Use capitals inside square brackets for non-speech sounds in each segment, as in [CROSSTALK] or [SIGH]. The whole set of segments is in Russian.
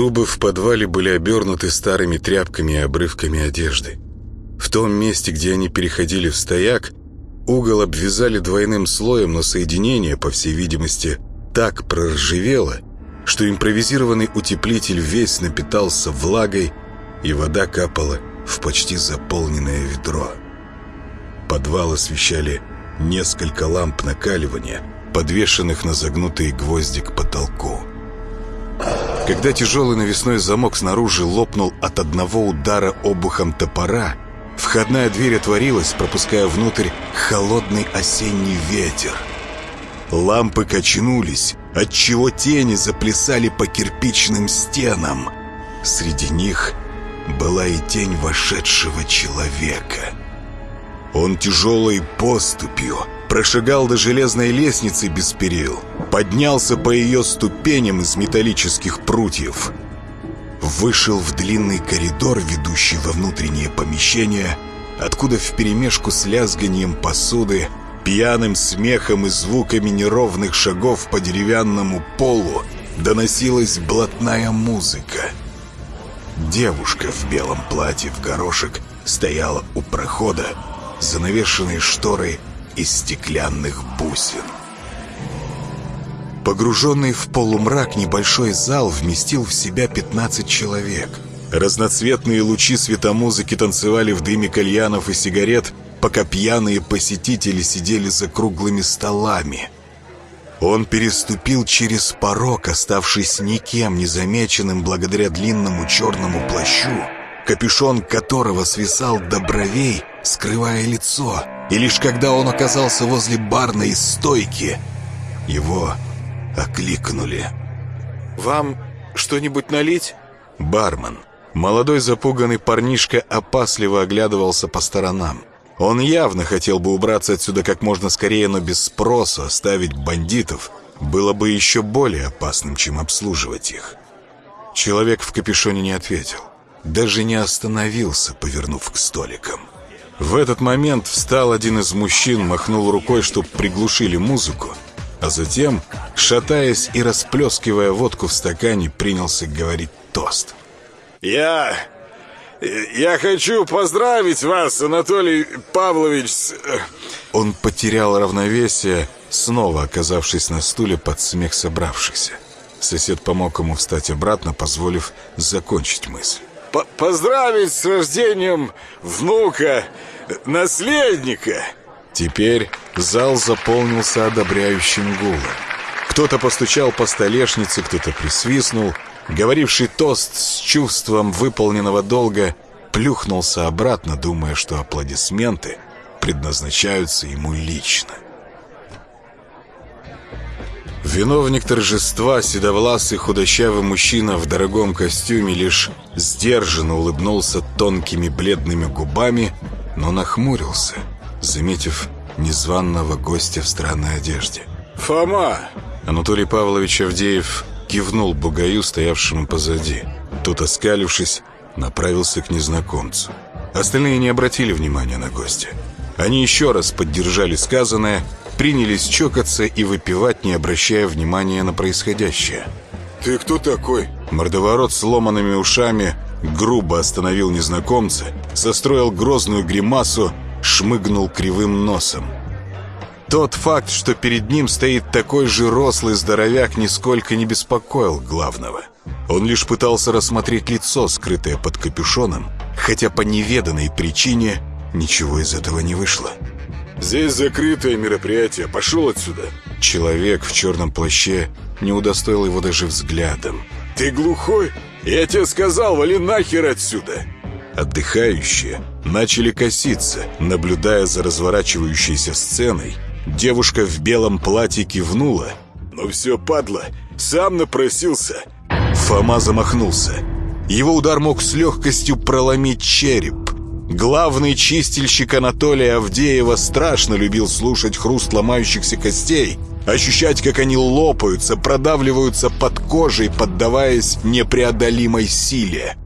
Трубы в подвале были обернуты старыми тряпками и обрывками одежды. В том месте, где они переходили в стояк, угол обвязали двойным слоем, но соединение, по всей видимости, так проржавело, что импровизированный утеплитель весь напитался влагой, и вода капала в почти заполненное ведро. Подвал освещали несколько ламп накаливания, подвешенных на загнутые гвозди к потолку. Когда тяжелый навесной замок снаружи лопнул от одного удара обухом топора, входная дверь отворилась, пропуская внутрь холодный осенний ветер. Лампы качнулись, отчего тени заплясали по кирпичным стенам. Среди них была и тень вошедшего человека. Он тяжелой поступью прошагал до железной лестницы без перил, поднялся по ее ступеням из металлических прутьев, вышел в длинный коридор, ведущий во внутреннее помещение, откуда вперемешку с лязганием посуды, пьяным смехом и звуками неровных шагов по деревянному полу доносилась блатная музыка. Девушка в белом платье в горошек стояла у прохода, занавешенной шторой из стеклянных бусин. Погруженный в полумрак небольшой зал вместил в себя 15 человек. Разноцветные лучи светомузыки танцевали в дыме кальянов и сигарет, пока пьяные посетители сидели за круглыми столами. Он переступил через порог, оставшись никем незамеченным благодаря длинному черному плащу, капюшон которого свисал до бровей, скрывая лицо — и лишь когда он оказался возле барной стойки, его окликнули. «Вам что-нибудь налить?» Бармен, молодой запуганный парнишка, опасливо оглядывался по сторонам. Он явно хотел бы убраться отсюда как можно скорее, но без спроса оставить бандитов было бы еще более опасным, чем обслуживать их. Человек в капюшоне не ответил, даже не остановился, повернув к столикам. В этот момент встал один из мужчин, махнул рукой, чтоб приглушили музыку, а затем, шатаясь и расплескивая водку в стакане, принялся говорить тост. «Я... я хочу поздравить вас, Анатолий Павлович, с...» Он потерял равновесие, снова оказавшись на стуле под смех собравшихся. Сосед помог ему встать обратно, позволив закончить мысль. «Поздравить с рождением внука наследника!» Теперь зал заполнился одобряющим гулом. Кто-то постучал по столешнице, кто-то присвистнул. Говоривший тост с чувством выполненного долга плюхнулся обратно, думая, что аплодисменты предназначаются ему лично. Виновник торжества, седовласый худощавый мужчина в дорогом костюме лишь сдержанно улыбнулся тонкими бледными губами, но нахмурился, заметив незваного гостя в странной одежде. «Фома!» Анатолий Павлович Авдеев кивнул бугаю, стоявшему позади. Тот, оскалившись, направился к незнакомцу. Остальные не обратили внимания на гостя. Они еще раз поддержали сказанное, принялись чокаться и выпивать, не обращая внимания на происходящее. «Ты кто такой?» Мордоворот с ломанными ушами грубо остановил незнакомца, состроил грозную гримасу, шмыгнул кривым носом. Тот факт, что перед ним стоит такой же рослый здоровяк, нисколько не беспокоил главного. Он лишь пытался рассмотреть лицо, скрытое под капюшоном, хотя по неведанной причине ничего из этого не вышло. «Здесь закрытое мероприятие. Пошел отсюда!» Человек в черном плаще не удостоил его даже взглядом. «Ты глухой? Я тебе сказал, вали нахер отсюда!» Отдыхающие начали коситься, наблюдая за разворачивающейся сценой. Девушка в белом платье кивнула. «Ну все, падла, сам напросился!» Фома замахнулся. Его удар мог с легкостью проломить череп. Главный чистильщик Анатолия Авдеева страшно любил слушать хруст ломающихся костей, ощущать, как они лопаются, продавливаются под кожей, поддаваясь непреодолимой силе.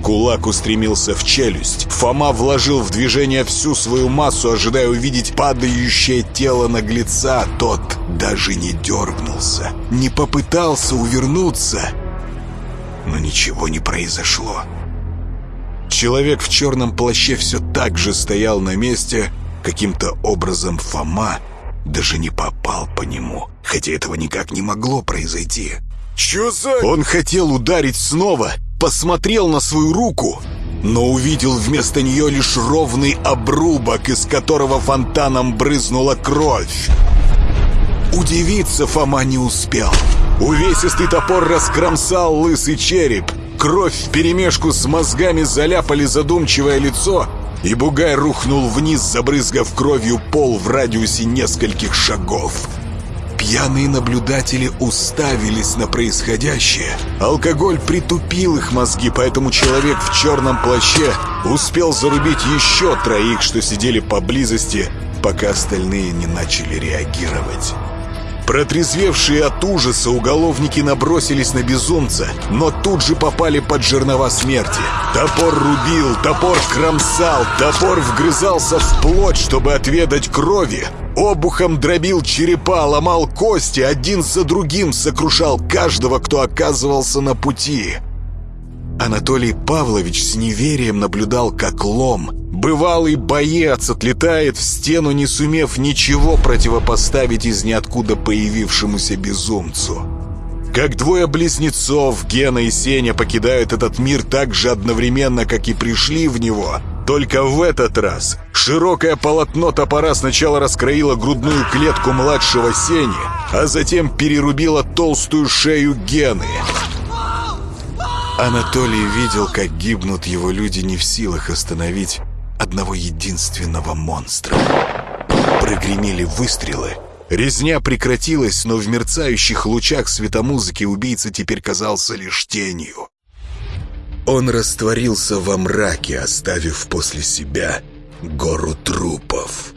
Кулак устремился в челюсть. Фома вложил в движение всю свою массу, ожидая увидеть падающее тело наглеца. Тот даже не дергнулся, не попытался увернуться. но ничего не произошло. Человек в черном плаще все так же стоял на месте, каким-то образом Фома даже не попал по нему, хотя этого никак не могло произойти. «Чё за...» Он хотел ударить снова, посмотрел на свою руку, но увидел вместо нее лишь ровный обрубок, из которого фонтаном брызнула кровь. Удивиться Фома не успел. Увесистый топор раскромсал лысый череп. Кровь вперемешку с мозгами заляпали задумчивое лицо, и бугай рухнул вниз, забрызгав кровью пол в радиусе нескольких шагов. Пьяные наблюдатели уставились на происходящее. Алкоголь притупил их мозги, поэтому человек в черном плаще успел зарубить еще троих, что сидели поблизости, пока остальные не начали реагировать. Протрезвевшие от ужаса уголовники набросились на безумца, но тут же попали под жернова смерти. Топор рубил, топор кромсал, топор вгрызался в плоть, чтобы отведать крови. Обухом дробил черепа, ломал кости, один за другим сокрушал каждого, кто оказывался на пути. Анатолий Павлович с неверием наблюдал, как лом, бывалый боец, отлетает в стену, не сумев ничего противопоставить из ниоткуда появившемуся безумцу. Как двое близнецов, Гена и Сеня, покидают этот мир так же одновременно, как и пришли в него, только в этот раз широкое полотно топора сначала раскроило грудную клетку младшего Сени, а затем перерубило толстую шею Гены — Анатолий видел, как гибнут его люди не в силах остановить одного единственного монстра. Прогремели выстрелы. Резня прекратилась, но в мерцающих лучах светомузыки убийца теперь казался лишь тенью. Он растворился во мраке, оставив после себя гору трупов.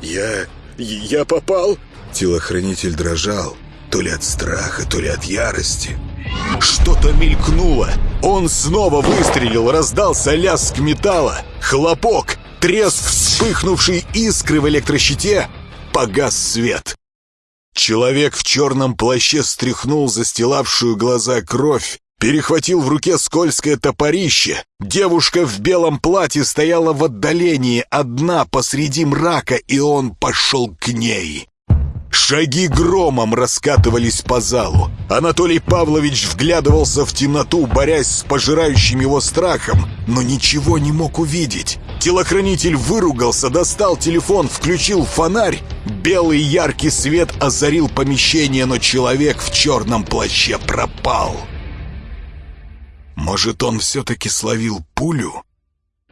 «Я... я попал?» Телохранитель дрожал, то ли от страха, то ли от ярости. Что-то мелькнуло. Он снова выстрелил, раздался лязг металла, хлопок, треск вспыхнувшей искры в электрощите, погас свет. Человек в черном плаще стряхнул застилавшую глаза кровь, перехватил в руке скользкое топорище. Девушка в белом платье стояла в отдалении, одна посреди мрака, и он пошел к ней. Шаги громом раскатывались по залу. Анатолий Павлович вглядывался в темноту, борясь с пожирающим его страхом, но ничего не мог увидеть. Телохранитель выругался, достал телефон, включил фонарь. Белый яркий свет озарил помещение, но человек в черном плаще пропал. Может, он все-таки словил пулю?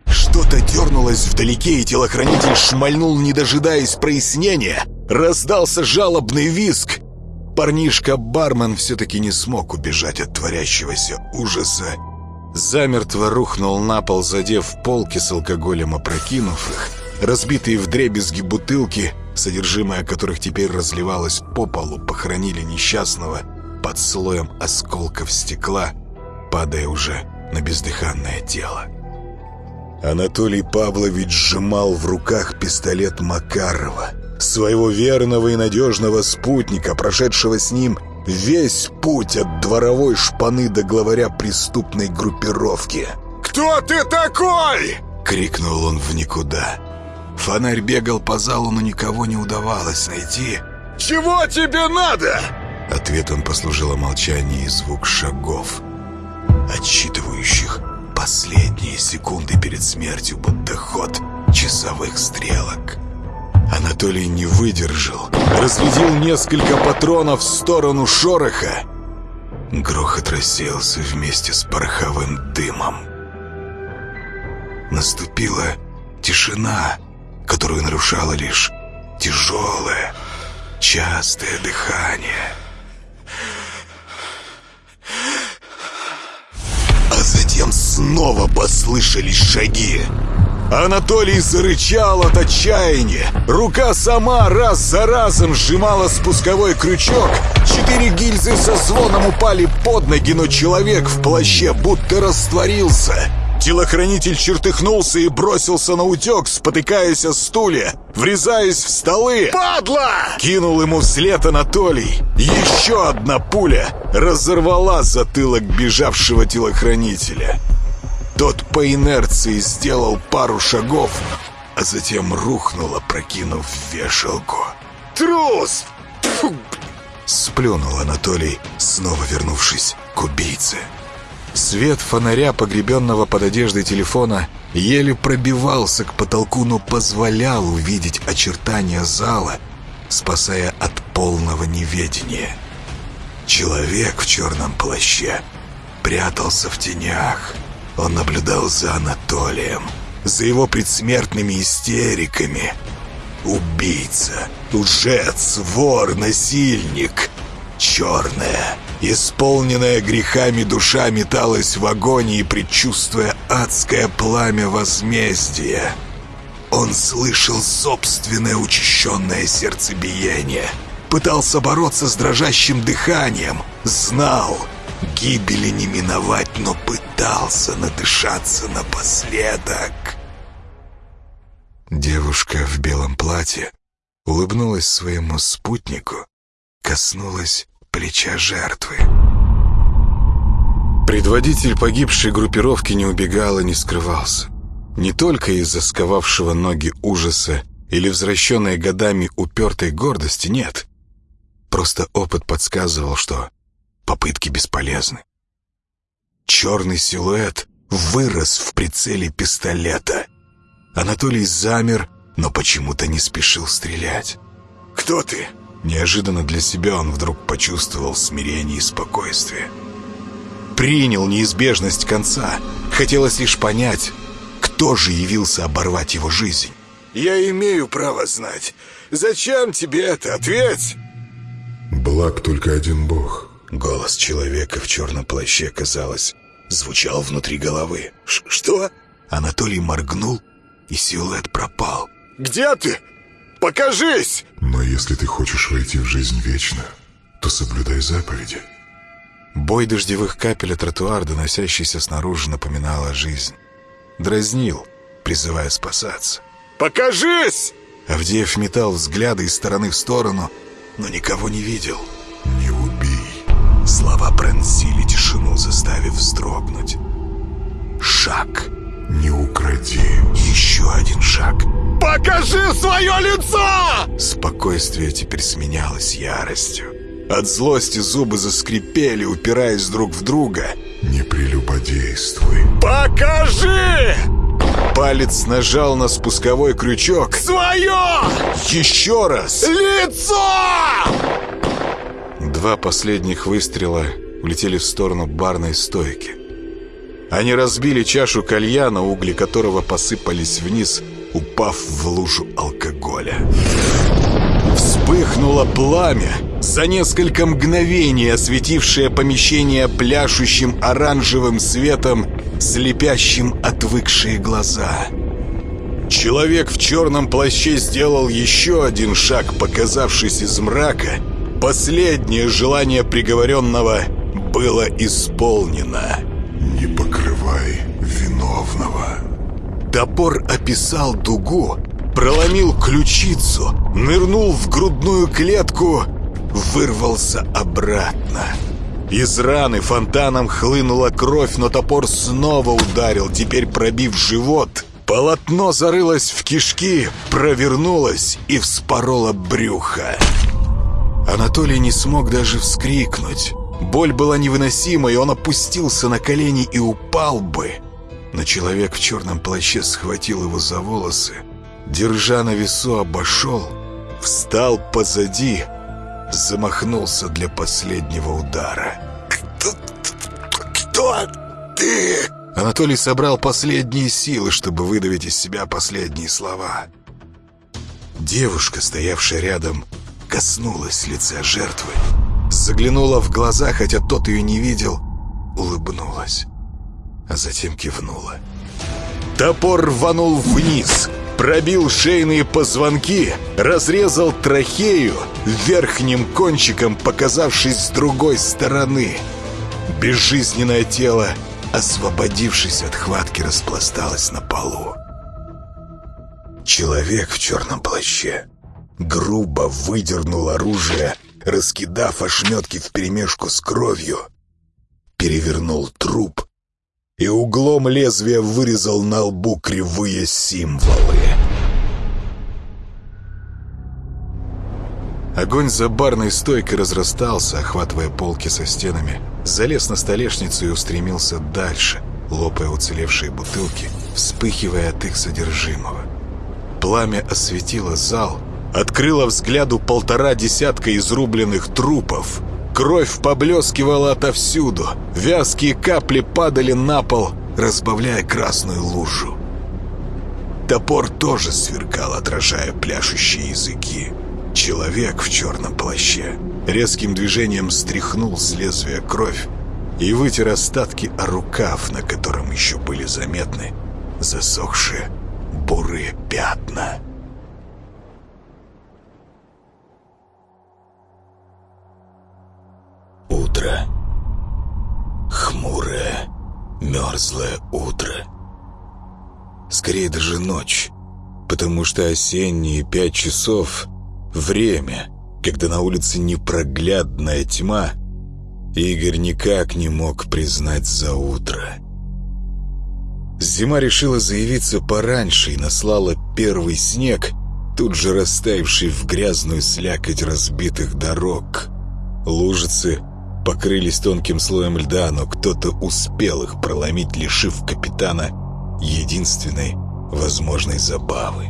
Что-то дернулось вдалеке, и телохранитель шмальнул, не дожидаясь прояснения. Раздался жалобный визг. Парнишка-бармен все-таки не смог убежать от творящегося ужаса. Замертво рухнул на пол, задев полки с алкоголем, опрокинув их. Разбитые вдребезги бутылки, содержимое которых теперь разливалось по полу, похоронили несчастного под слоем осколков стекла, падая уже на бездыханное тело. Анатолий Павлович сжимал в руках пистолет Макарова, своего верного и надежного спутника, прошедшего с ним весь путь от дворовой шпаны до главаря преступной группировки. «Кто ты такой?» — крикнул он в никуда. Фонарь бегал по залу, но никого не удавалось найти. «Чего тебе надо?» Ответом послужило молчание и звук шагов, отсчитывающих последние секунды перед смертью, будто ход часовых стрелок. Анатолий не выдержал, разрядил несколько патронов в сторону шороха. Грохот рассеялся вместе с пороховым дымом. Наступила тишина, которую нарушало лишь тяжелое, частое дыхание. Затем снова послышались шаги. Анатолий зарычал от отчаяния. Рука сама раз за разом сжимала спусковой крючок. Четыре гильзы со звоном упали под ноги, но человек в плаще будто растворился. Телохранитель чертыхнулся и бросился на утек, спотыкаясь о стуле, врезаясь в столы. «Падла!» Кинул ему вслед Анатолий. Еще одна пуля разорвала затылок бежавшего телохранителя. Тот по инерции сделал пару шагов, а затем рухнул, опрокинув вешалку. «Трус!» Сплюнул Анатолий, снова вернувшись к убийце. Свет фонаря, погребенного под одеждой телефона, еле пробивался к потолку, но позволял увидеть очертания зала, спасая от полного неведения. Человек в черном плаще прятался в тенях. Он наблюдал за Анатолием, за его предсмертными истериками. Убийца, лжец, вор, насильник. Черная, исполненная грехами душа металась в агонии, предчувствуя адское пламя возмездия. Он слышал собственное учащенное сердцебиение, пытался бороться с дрожащим дыханием, знал, гибели не миновать, но пытался надышаться напоследок. Девушка в белом платье улыбнулась своему спутнику, коснулась плеча жертвы. Предводитель погибшей группировки не убегал и не скрывался. Не только из-за сковавшего ноги ужаса или возвращенной годами упертой гордости, нет. Просто опыт подсказывал, что попытки бесполезны. Черный силуэт вырос в прицеле пистолета. Анатолий замер, но почему-то не спешил стрелять. «Кто ты?» Неожиданно для себя он вдруг почувствовал смирение и спокойствие. Принял неизбежность конца. Хотелось лишь понять, кто же явился оборвать его жизнь. «Я имею право знать. Зачем тебе это? Ответь!» «Благ только один бог». Голос человека в черном плаще, казалось, звучал внутри головы. Ш «Что?» Анатолий моргнул, и силуэт пропал. «Где ты? Покажись!» «Но если ты хочешь войти в жизнь вечно, то соблюдай заповеди». Бой дождевых капель о тротуар, доносящийся снаружи, напоминал о жизнь. Дразнил, призывая спасаться. «Покажись!» Авдеев метал взгляды из стороны в сторону, но никого не видел. «Не убей». Слова пронзили тишину, заставив вздрогнуть. Шаг. «Не укради». Еще один шаг. «Покажи свое лицо!» Спокойствие теперь сменялось яростью. От злости зубы заскрипели, упираясь друг в друга. «Не прелюбодействуй». «Покажи!» Палец нажал на спусковой крючок. «Свое!» Еще раз! «Лицо!» Два последних выстрела улетели в сторону барной стойки. Они разбили чашу кальяна, угли которого посыпались вниз, упав в лужу алкоголя. Вспыхнуло пламя, за несколько мгновений осветившее помещение пляшущим оранжевым светом, слепящим отвыкшие глаза. Человек в черном плаще сделал еще один шаг, показавшись из мрака. Последнее желание приговоренного было исполнено. «Не покрывай виновного». Топор описал дугу, проломил ключицу, нырнул в грудную клетку, вырвался обратно. Из раны фонтаном хлынула кровь, но топор снова ударил, теперь пробив живот. Полотно зарылось в кишки, провернулось и вспороло брюхо. Анатолий не смог даже вскрикнуть. Боль была невыносимой, он опустился на колени и упал бы. Но человек в черном плаще схватил его за волосы, держа на весу, обошел, встал позади, замахнулся для последнего удара. «Кто, кто ты?» Анатолий собрал последние силы, чтобы выдавить из себя последние слова. Девушка, стоявшая рядом, коснулась лица жертвы, заглянула в глаза, хотя тот ее не видел, улыбнулась, а затем кивнула. Топор рванул вниз, пробил шейные позвонки, разрезал трахею, верхним кончиком показавшись с другой стороны. Безжизненное тело освободившись от хватки, распласталась на полу. Человек в черном плаще грубо выдернул оружие, раскидав ошметки вперемешку с кровью, перевернул труп и углом лезвия вырезал на лбу кривые символы. Огонь за барной стойкой разрастался, охватывая полки со стенами, залез на столешницу и устремился дальше, лопая уцелевшие бутылки, вспыхивая от их содержимого. Пламя осветило зал, открыло взгляду полтора десятка изрубленных трупов. Кровь поблескивала отовсюду, вязкие капли падали на пол, разбавляя красную лужу. Топор тоже сверкал, отражая пляшущие языки. Человек в черном плаще резким движением стряхнул с лезвия кровь и вытер остатки о рукав, на котором еще были заметны засохшие бурые пятна. Утро. Хмурое, мерзлое утро. Скорее даже ночь, потому что осенние пять часов Время, когда на улице непроглядная тьма, Игорь никак не мог признать за утро. Зима решила заявиться пораньше и наслала первый снег, тут же растаявший в грязную слякоть разбитых дорог. Лужицы покрылись тонким слоем льда, но кто-то успел их проломить, лишив капитана единственной возможной забавы.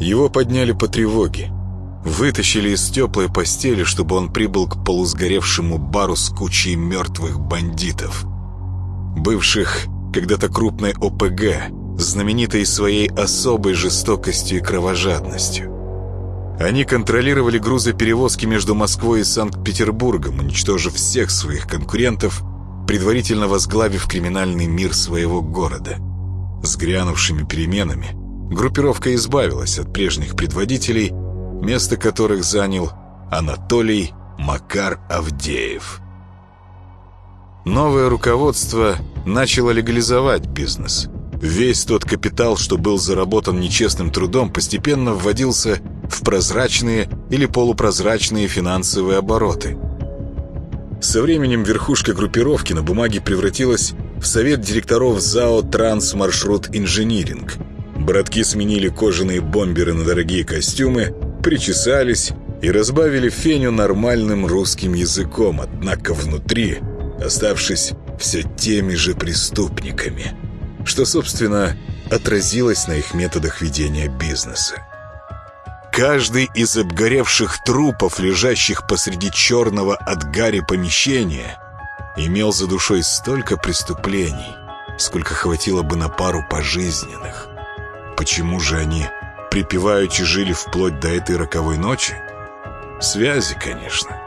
Его подняли по тревоге. Вытащили из теплой постели, чтобы он прибыл к полусгоревшему бару с кучей мертвых бандитов. Бывших когда-то крупной ОПГ, знаменитой своей особой жестокостью и кровожадностью. Они контролировали грузоперевозки между Москвой и Санкт-Петербургом, уничтожив всех своих конкурентов, предварительно возглавив криминальный мир своего города. С грянувшими переменами группировка избавилась от прежних предводителей, место которых занял Анатолий Макар Авдеев. Новое руководство начало легализовать бизнес. Весь тот капитал, что был заработан нечестным трудом, постепенно вводился в прозрачные или полупрозрачные финансовые обороты. Со временем верхушка группировки на бумаге превратилась в совет директоров ЗАО «Трансмаршрут Инжиниринг», Братки сменили кожаные бомберы на дорогие костюмы, причесались и разбавили феню нормальным русским языком, однако внутри, оставшись все теми же преступниками, что, собственно, отразилось на их методах ведения бизнеса. Каждый из обгоревших трупов, лежащих посреди черного от гари помещения, имел за душой столько преступлений, сколько хватило бы на пару пожизненных. Почему же они припеваючи жили вплоть до этой роковой ночи? Связи, конечно.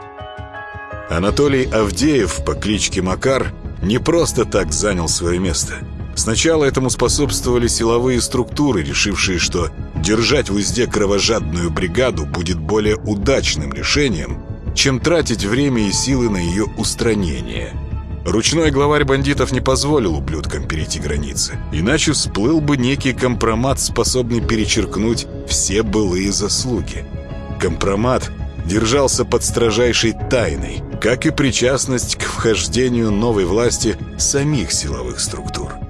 Анатолий Авдеев по кличке Макар не просто так занял свое место. Сначала этому способствовали силовые структуры, решившие, что держать в узде кровожадную бригаду будет более удачным решением, чем тратить время и силы на ее устранение – Ручной главарь бандитов не позволил ублюдкам перейти границы. Иначе всплыл бы некий компромат, способный перечеркнуть все былые заслуги. Компромат держался под строжайшей тайной, как и причастность к вхождению новой власти самих силовых структур.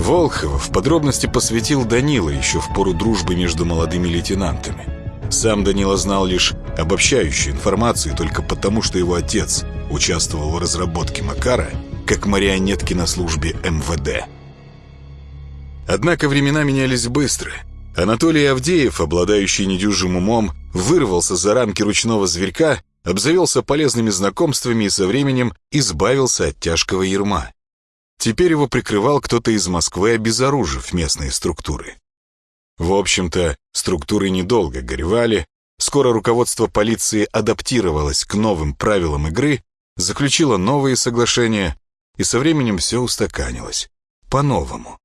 Волхов в подробности посвятил Данила еще в пору дружбы между молодыми лейтенантами. Сам Данила знал лишь обобщающую информацию только потому, что его отец участвовал в разработке Макара как марионетки на службе МВД. Однако времена менялись быстро. Анатолий Авдеев, обладающий недюжим умом, вырвался за рамки ручного зверька, обзавелся полезными знакомствами и со временем избавился от тяжкого ерма. Теперь его прикрывал кто-то из Москвы, обезоружив местные структуры. В общем-то, структуры недолго горевали, скоро руководство полиции адаптировалось к новым правилам игры, заключило новые соглашения, и со временем все устаканилось. По-новому.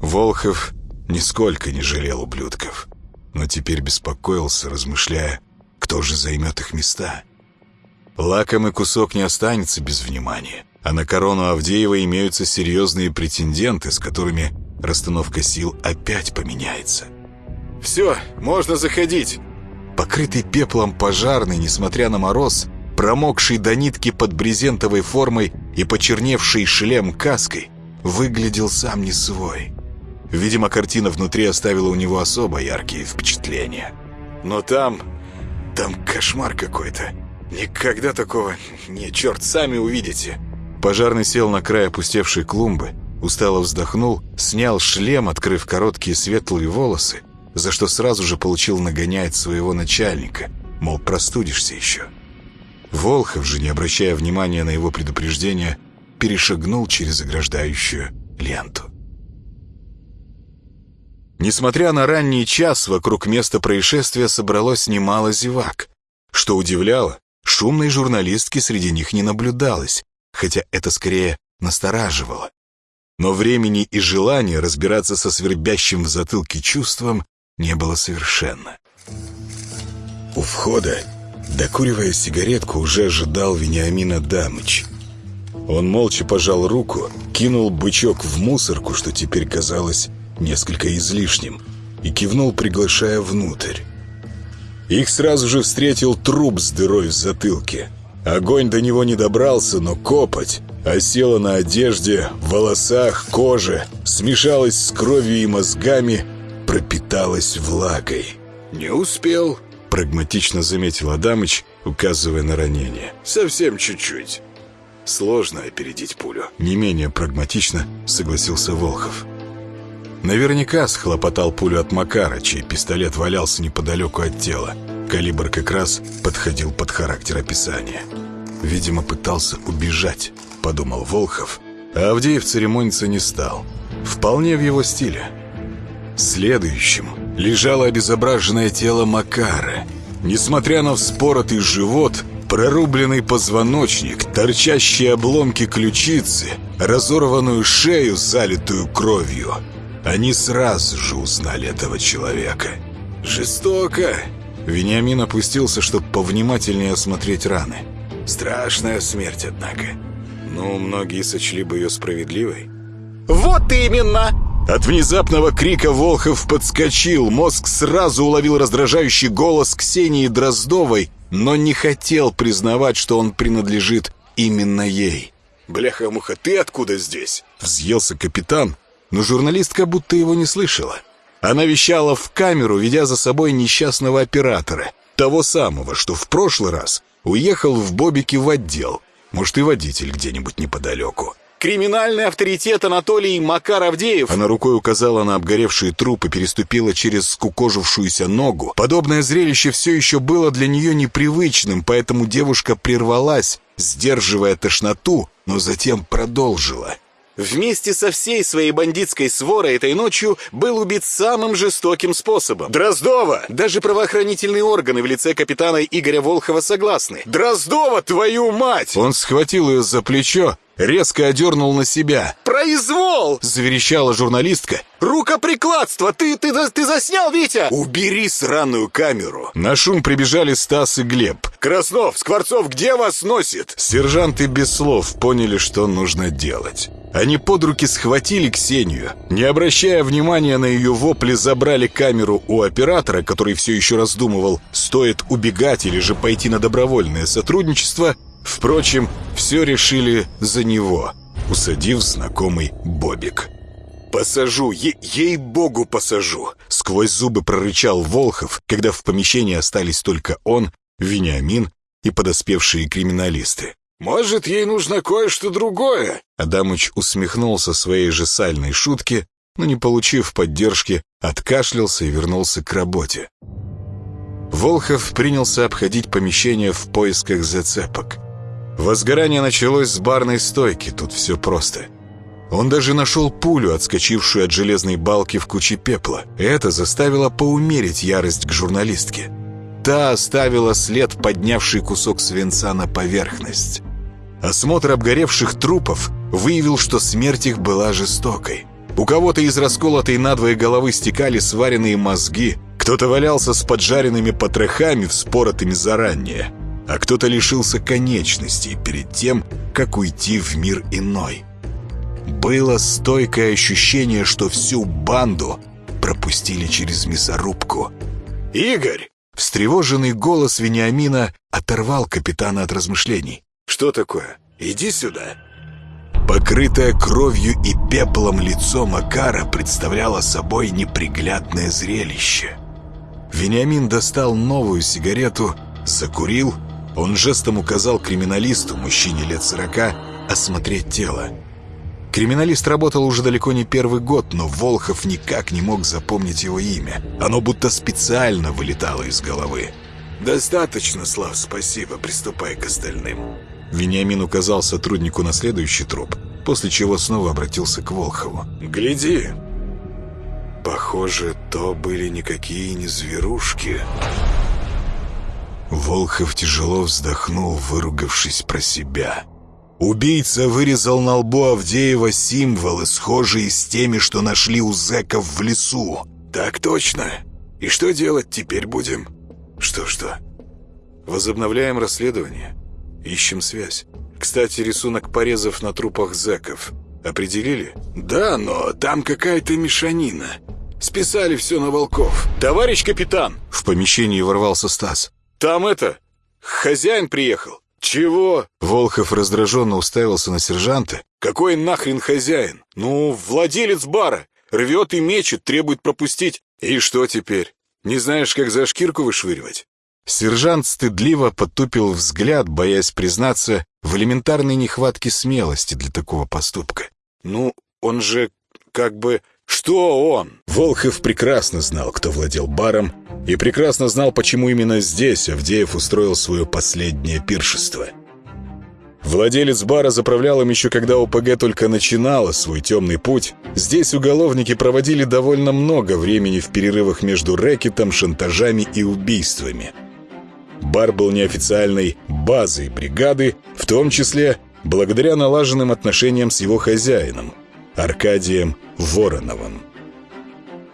Волхов нисколько не жалел ублюдков, но теперь беспокоился, размышляя, кто же займет их места. Лакомый кусок не останется без внимания, а на корону Авдеева имеются серьезные претенденты, с которыми расстановка сил опять поменяется. «Все, можно заходить!» Покрытый пеплом пожарный, несмотря на мороз, промокший до нитки под брезентовой формой и почерневший шлем каской, выглядел сам не свой. Видимо, картина внутри оставила у него особо яркие впечатления. Но там... там кошмар какой-то. Никогда такого... Не, черт, сами увидите. Пожарный сел на край опустевшей клумбы, устало вздохнул, снял шлем, открыв короткие светлые волосы, за что сразу же получил нагонять своего начальника, мол, простудишься еще. Волхов же, не обращая внимания на его предупреждение, перешагнул через ограждающую ленту. Несмотря на ранний час, вокруг места происшествия собралось немало зевак. Что удивляло, шумной журналистки среди них не наблюдалось, хотя это скорее настораживало. Но времени и желания разбираться со свербящим в затылке чувством не было совершенно. У входа, докуривая сигаретку, уже ожидал Вениамина Дамыч. Он молча пожал руку, кинул бычок в мусорку, что теперь казалось несколько излишним, и кивнул, приглашая внутрь. Их сразу же встретил труп с дырой в затылке. Огонь до него не добрался, но копоть осела на одежде, волосах, коже, смешалась с кровью и мозгами, пропиталась влагой. «Не успел», — прагматично заметил Адамыч, указывая на ранение. «Совсем чуть-чуть. Сложно опередить пулю». Не менее прагматично согласился Волхов. Наверняка схлопотал пулю от Макара, чей пистолет валялся неподалеку от тела. Калибр как раз подходил под характер описания. Видимо, пытался убежать, подумал Волхов, а Авдеев церемониться не стал. Вполне в его стиле. Следующим лежало обезображенное тело Макара. Несмотря на вспоротый живот, прорубленный позвоночник, торчащие обломки ключицы, разорванную шею, залитую кровью — они сразу же узнали этого человека. «Жестоко!» Вениамин опустился, чтобы повнимательнее осмотреть раны. «Страшная смерть, однако. Ну, многие сочли бы ее справедливой». «Вот именно!» От внезапного крика Волхов подскочил. Мозг сразу уловил раздражающий голос Ксении Дроздовой, но не хотел признавать, что он принадлежит именно ей. «Бляха-муха, ты откуда здесь?» Взъелся капитан, но журналистка будто его не слышала. Она вещала в камеру, ведя за собой несчастного оператора, того самого, что в прошлый раз уехал в Бобике в отдел. Может, и водитель где-нибудь неподалеку. Криминальный авторитет Анатолий Макар Авдеев. Она рукой указала на обгоревшие трупы, переступила через скукожившуюся ногу. Подобное зрелище все еще было для нее непривычным, поэтому девушка прервалась, сдерживая тошноту, но затем продолжила. Вместе со всей своей бандитской сворой этой ночью был убит самым жестоким способом. Дроздова! Даже правоохранительные органы в лице капитана Игоря Волхова согласны. Дроздова, твою мать! Он схватил ее за плечо, резко одернул на себя. «Произвол!» — заверещала журналистка. «Рукоприкладство! Ты, ты, ты заснял, Витя?» «Убери сраную камеру!» На шум прибежали Стас и Глеб. «Краснов, Скворцов, где вас носит?» Сержанты без слов поняли, что нужно делать. Они под руки схватили Ксению. Не обращая внимания на ее вопли, забрали камеру у оператора, который все еще раздумывал, стоит убегать или же пойти на добровольное сотрудничество. Впрочем, все решили за него, усадив знакомый Бобик. «Посажу, ей-богу посажу!» Сквозь зубы прорычал Волхов, когда в помещении остались только он, Вениамин и подоспевшие криминалисты. «Может, ей нужно кое-что другое?» Адамыч усмехнулся своей же сальной шутке, но, не получив поддержки, откашлялся и вернулся к работе. Волхов принялся обходить помещение в поисках зацепок. Возгорание началось с барной стойки, тут все просто. Он даже нашел пулю, отскочившую от железной балки в куче пепла. Это заставило поумерить ярость к журналистке. Та оставила след, поднявший кусок свинца на поверхность. Осмотр обгоревших трупов выявил, что смерть их была жестокой. У кого-то из расколотой надвое головы стекали сваренные мозги, кто-то валялся с поджаренными потрохами, вспоротыми заранее. а кто-то лишился конечностей перед тем, как уйти в мир иной. Было стойкое ощущение, что всю банду пропустили через мясорубку. «Игорь!» Встревоженный голос Вениамина оторвал капитана от размышлений. «Что такое? Иди сюда!» Покрытое кровью и пеплом лицо Макара представляло собой неприглядное зрелище. Вениамин достал новую сигарету, закурил. Он жестом указал криминалисту, мужчине лет сорока, осмотреть тело. Криминалист работал уже далеко не первый год, но Волхов никак не мог запомнить его имя. Оно будто специально вылетало из головы. «Достаточно, Слав, спасибо. Приступай к остальным». Вениамин указал сотруднику на следующий труп, после чего снова обратился к Волхову. «Гляди!» Похоже, то были никакие не зверушки. Волхов тяжело вздохнул, выругавшись про себя. Убийца вырезал на лбу Авдеева символы, схожие с теми, что нашли у зэков в лесу. «Так точно. И что делать теперь будем?» «Что-что?» «Возобновляем расследование. Ищем связь. Кстати, рисунок порезов на трупах зэков. Определили?» «Да, но там какая-то мешанина. Списали все на волков». «Товарищ капитан!» В помещении ворвался Стас. «Там это... Хозяин приехал». «Чего?» Волхов раздраженно уставился на сержанта. «Какой нахрен хозяин? Ну, владелец бара. Рвет и мечет, требует пропустить. И что теперь? Не знаешь, как за шкирку вышвыривать?» Сержант стыдливо потупил взгляд, боясь признаться в элементарной нехватке смелости для такого поступка. «Ну, он же как бы... Что он?» Волхов прекрасно знал, кто владел баром, и прекрасно знал, почему именно здесь Авдеев устроил свое последнее пиршество. Владелец бара заправлял им еще когда ОПГ только начинала свой темный путь. Здесь уголовники проводили довольно много времени в перерывах между рэкетом, шантажами и убийствами. Бар был неофициальной базой бригады, в том числе благодаря налаженным отношениям с его хозяином, Аркадием Вороновым.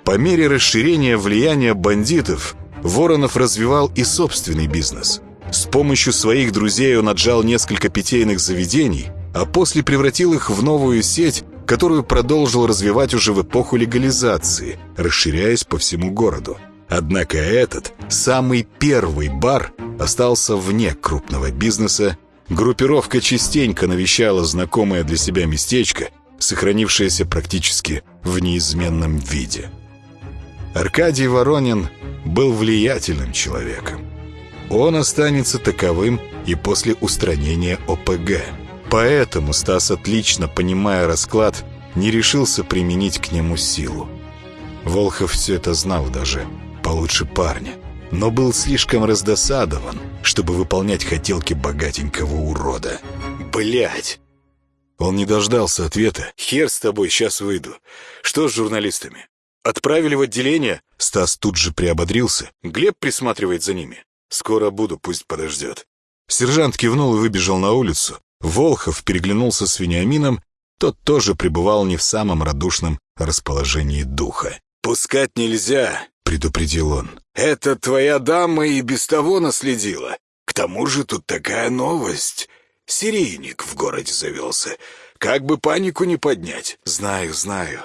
По мере расширения влияния бандитов, Воронов развивал и собственный бизнес. С помощью своих друзей он отжал несколько питейных заведений, а после превратил их в новую сеть, которую продолжил развивать уже в эпоху легализации, расширяясь по всему городу. Однако этот, самый первый бар, остался вне крупного бизнеса. Группировка частенько навещала знакомое для себя местечко, сохранившееся практически в неизменном виде. Аркадий Воронин был влиятельным человеком. Он останется таковым и после устранения ОПГ. Поэтому Стас, отлично понимая расклад, не решился применить к нему силу. Волхов все это знал даже получше парня, но был слишком раздосадован, чтобы выполнять хотелки богатенького урода. Блять! Он не дождался ответа. Хер с тобой, сейчас выйду. Что с журналистами? Отправили в отделение? Стас тут же приободрился. Глеб присматривает за ними. Скоро буду, пусть подождет. Сержант кивнул и выбежал на улицу. Волхов переглянулся с Вениамином. Тот тоже пребывал не в самом радушном расположении духа. «Пускать нельзя», — предупредил он. «Это твоя дама и без того наследила. К тому же тут такая новость. Серийник в городе завелся. Как бы панику не поднять. Знаю, знаю.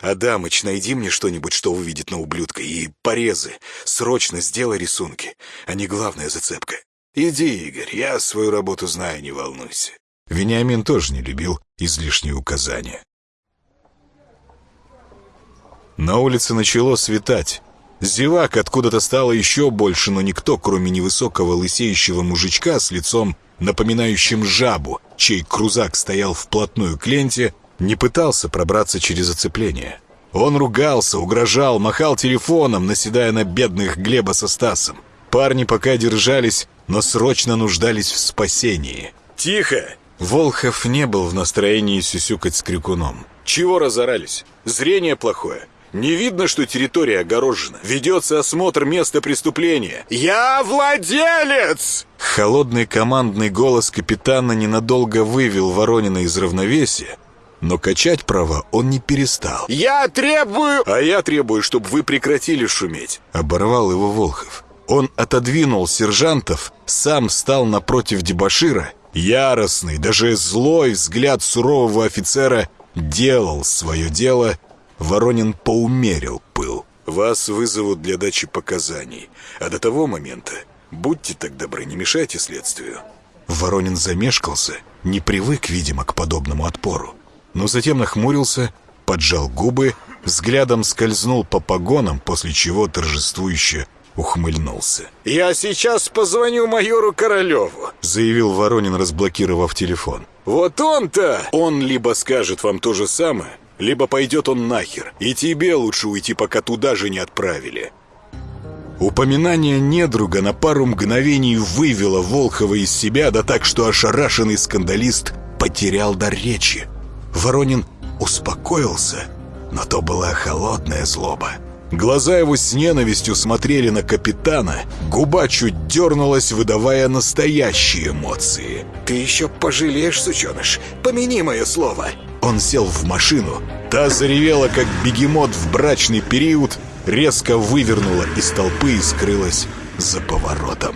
Адамыч, найди мне что-нибудь, что увидит на ублюдка, и порезы. Срочно сделай рисунки. А не главная зацепка. Иди, Игорь, я свою работу знаю, не волнуйся. Вениамин тоже не любил излишние указания. На улице начало светать. Зевак откуда-то стало еще больше, но никто, кроме невысокого лысеющего мужичка с лицом напоминающим жабу, чей крузак стоял вплотную к ленте, не пытался пробраться через оцепление. Он ругался, угрожал, махал телефоном, наседая на бедных Глеба со Стасом. Парни пока держались, но срочно нуждались в спасении. «Тихо!» Волхов не был в настроении сюсюкать с крикуном. «Чего разорались? Зрение плохое. Не видно, что территория огорожена. Ведется осмотр места преступления. «Я владелец!» Холодный командный голос капитана ненадолго вывел Воронина из равновесия, но качать права он не перестал. «Я требую...» «А я требую, чтобы вы прекратили шуметь», — оборвал его Волхов. Он отодвинул сержантов, сам встал напротив дебашира. Яростный, даже злой взгляд сурового офицера делал свое дело. Воронин поумерил пыл. Вас вызовут для дачи показаний. А до того момента будьте так добры, не мешайте следствию. Воронин замешкался, не привык, видимо, к подобному отпору. Но затем нахмурился, поджал губы, взглядом скользнул по погонам, после чего торжествующе ухмыльнулся. «Я сейчас позвоню майору Королеву», — заявил Воронин, разблокировав телефон. «Вот он-то! Он либо скажет вам то же самое, либо пойдет он нахер, и тебе лучше уйти, пока туда же не отправили». Упоминание недруга на пару мгновений вывело Волхова из себя, да так, что ошарашенный скандалист потерял дар речи. Воронин успокоился, но то была холодная злоба. Глаза его с ненавистью смотрели на капитана, губа чуть дернулась, выдавая настоящие эмоции. «Ты еще пожалеешь, сученыш, помяни мое слово!» Он сел в машину, та заревела, как бегемот в брачный период, резко вывернула из толпы и скрылась за поворотом.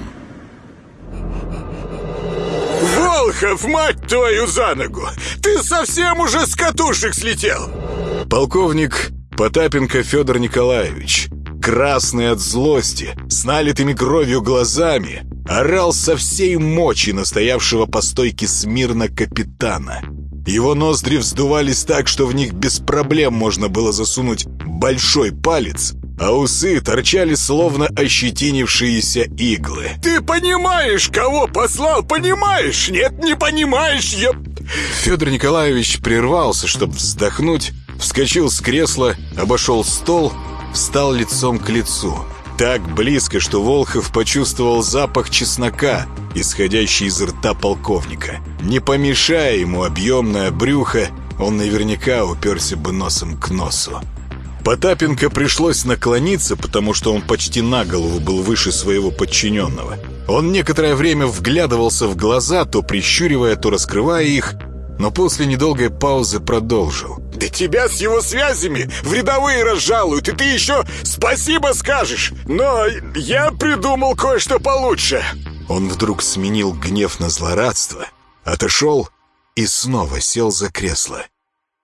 «Волхов, мать твою за ногу! Ты совсем уже с катушек слетел!» Полковник Потапенко Федор Николаевич, красный от злости, с налитыми кровью глазами, орал со всей мочи настоявшего по стойке смирно капитана. Его ноздри вздувались так, что в них без проблем можно было засунуть большой палец, а усы торчали словно ощетинившиеся иглы. «Ты понимаешь, кого послал, понимаешь? Нет, не понимаешь, я...» Федор Николаевич прервался, чтобы вздохнуть, вскочил с кресла, обошел стол, встал лицом к лицу. Так близко, что Волхов почувствовал запах чеснока, исходящий из рта полковника. Не помешая ему объемное брюхо, он наверняка уперся бы носом к носу. Потапенко пришлось наклониться, потому что он почти на голову был выше своего подчиненного. Он некоторое время вглядывался в глаза, то прищуривая, то раскрывая их, но после недолгой паузы продолжил. «Да тебя с его связями в рядовые разжалуют, и ты еще спасибо скажешь! Но я придумал кое-что получше!» Он вдруг сменил гнев на злорадство, отошел и снова сел за кресло.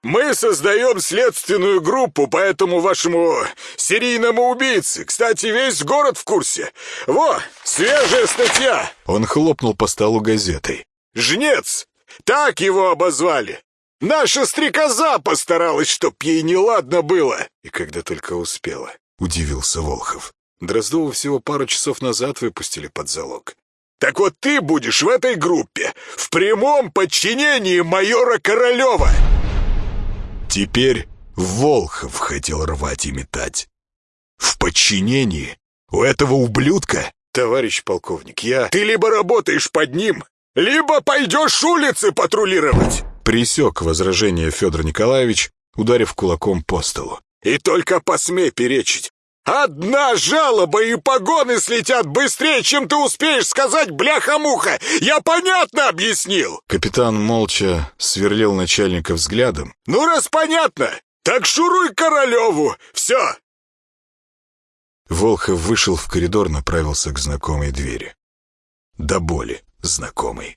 Мы создаем следственную группу по этому вашему серийному убийце. Кстати, весь город в курсе. Во, свежая статья. Он хлопнул по столу газетой. Жнец! Так его обозвали. Наша стрекоза постаралась, чтоб ей неладно было. И когда только успела, удивился Волхов. Дроздову всего пару часов назад выпустили под залог. Так вот ты будешь в этой группе, в прямом подчинении майора Королева. Теперь Волхов хотел рвать и метать. В подчинении? У этого ублюдка? Товарищ полковник, я... Ты либо работаешь под ним, либо пойдешь улицы патрулировать. Присек возражение Федор Николаевич, ударив кулаком по столу. И только посмей перечить. Одна жалоба и погоны слетят быстрее, чем ты успеешь сказать, бляха-муха! Я понятно объяснил!» Капитан молча сверлил начальника взглядом. «Ну, раз понятно, так шуруй Королеву! Все!» Волхов вышел в коридор, направился к знакомой двери. До боли знакомый.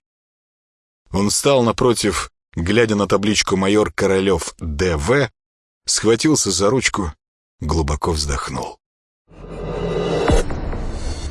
Он встал напротив, глядя на табличку «Майор Королев Д.В., схватился за ручку, глубоко вздохнул.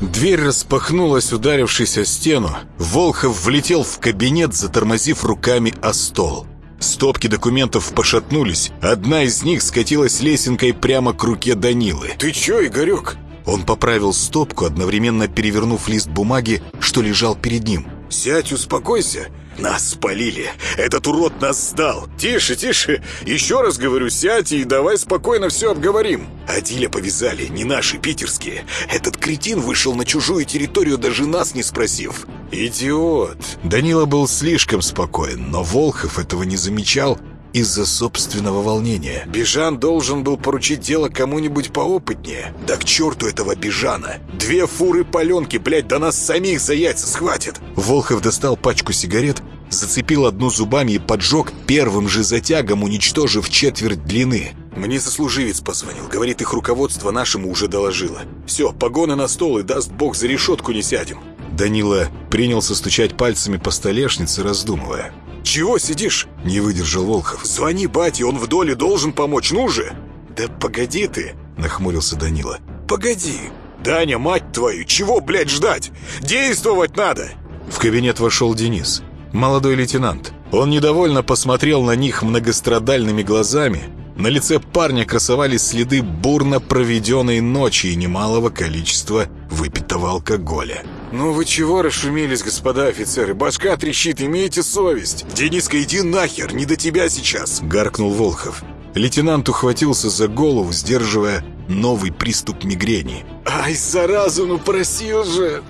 Дверь распахнулась, ударившись о стену. Волхов влетел в кабинет, затормозив руками о стол. Стопки документов пошатнулись. Одна из них скатилась лесенкой прямо к руке Данилы. «Ты чё, Игорек?» Он поправил стопку, одновременно перевернув лист бумаги, что лежал перед ним. «Сядь, успокойся. Нас спалили. Этот урод нас сдал. Тише, тише. Еще раз говорю, сядь и давай спокойно все обговорим. Адиля повязали, не наши, питерские. Этот кретин вышел на чужую территорию, даже нас не спросив. Идиот. Данила был слишком спокоен, но Волхов этого не замечал из-за собственного волнения. Бежан должен был поручить дело кому-нибудь поопытнее. Да к черту этого Бежана! Две фуры паленки, блядь, да нас самих за яйца схватят! Волхов достал пачку сигарет, зацепил одну зубами и поджег первым же затягом, уничтожив четверть длины. Мне сослуживец позвонил. Говорит, их руководство нашему уже доложило. Все, погоны на стол и даст бог за решетку не сядем. Данила принялся стучать пальцами по столешнице, раздумывая. «Чего сидишь?» — не выдержал Волхов. «Звони бате, он в доле должен помочь, ну же!» «Да погоди ты!» — нахмурился Данила. «Погоди! Даня, мать твою, чего, блядь, ждать? Действовать надо!» В кабинет вошел Денис, молодой лейтенант. Он недовольно посмотрел на них многострадальными глазами. На лице парня красовались следы бурно проведенной ночи и немалого количества выпитого алкоголя. «Ну вы чего расшумелись, господа офицеры? Башка трещит, имейте совесть!» «Дениска, иди нахер, не до тебя сейчас!» — гаркнул Волхов. Лейтенант ухватился за голову, сдерживая новый приступ мигрени. «Ай, заразу, ну просил же!»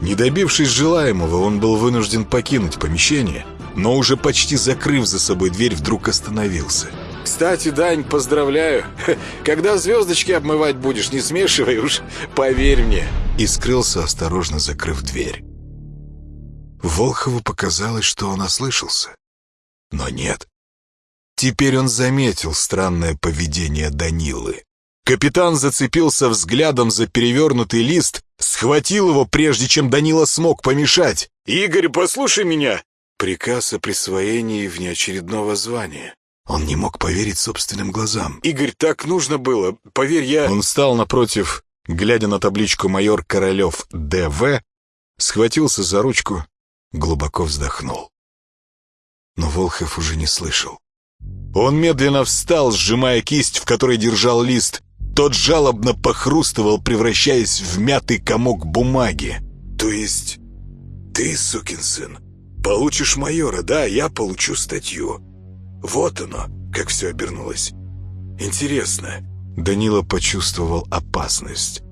Не добившись желаемого, он был вынужден покинуть помещение, но уже почти закрыв за собой дверь, вдруг остановился. «Кстати, Дань, поздравляю. [LAUGHS] Когда звездочки обмывать будешь, не смешивай уж, поверь мне». И скрылся, осторожно закрыв дверь. Волхову показалось, что он ослышался. Но нет. Теперь он заметил странное поведение Данилы. Капитан зацепился взглядом за перевернутый лист, схватил его, прежде чем Данила смог помешать. «Игорь, послушай меня!» Приказ о присвоении внеочередного звания. Он не мог поверить собственным глазам. «Игорь, так нужно было. Поверь, я...» Он встал напротив, глядя на табличку «Майор Королев Д.В., схватился за ручку, глубоко вздохнул. Но Волхов уже не слышал. Он медленно встал, сжимая кисть, в которой держал лист. Тот жалобно похрустывал, превращаясь в мятый комок бумаги. «То есть ты, сукин сын, получишь майора, да, я получу статью. Вот оно, как все обернулось. Интересно». Данила почувствовал опасность.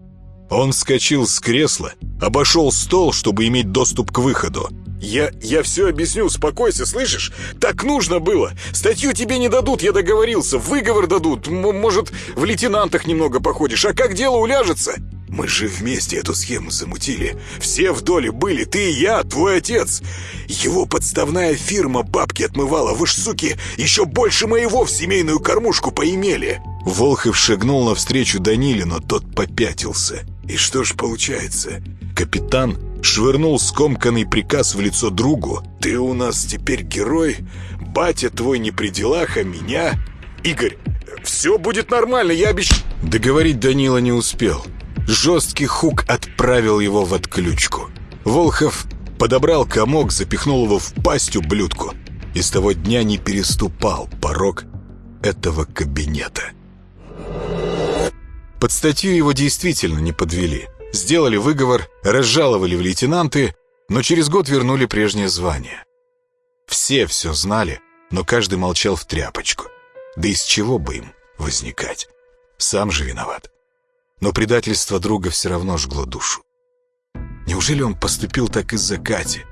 Он вскочил с кресла, обошел стол, чтобы иметь доступ к выходу. «Я, я все объясню, успокойся, слышишь? Так нужно было. Статью тебе не дадут, я договорился. Выговор дадут. М может, в лейтенантах немного походишь. А как дело уляжется? Мы же вместе эту схему замутили. Все в доле были, ты и я, твой отец. Его подставная фирма бабки отмывала. Вы ж, суки, еще больше моего в семейную кормушку поимели». Волхов шагнул навстречу Даниле, но тот попятился. «И что ж получается?» Капитан швырнул скомканный приказ в лицо другу. «Ты у нас теперь герой? Батя твой не при делах, а меня? Игорь, все будет нормально, я обещаю...» Договорить Данила не успел. Жесткий хук отправил его в отключку. Волхов подобрал комок, запихнул его в пасть ублюдку. И с того дня не переступал порог этого кабинета. Под статью его действительно не подвели. Сделали выговор, разжаловали в лейтенанты, но через год вернули прежнее звание. Все все знали, но каждый молчал в тряпочку. Да из чего бы им возникать? Сам же виноват. Но предательство друга все равно жгло душу. Неужели он поступил так из-за Кати?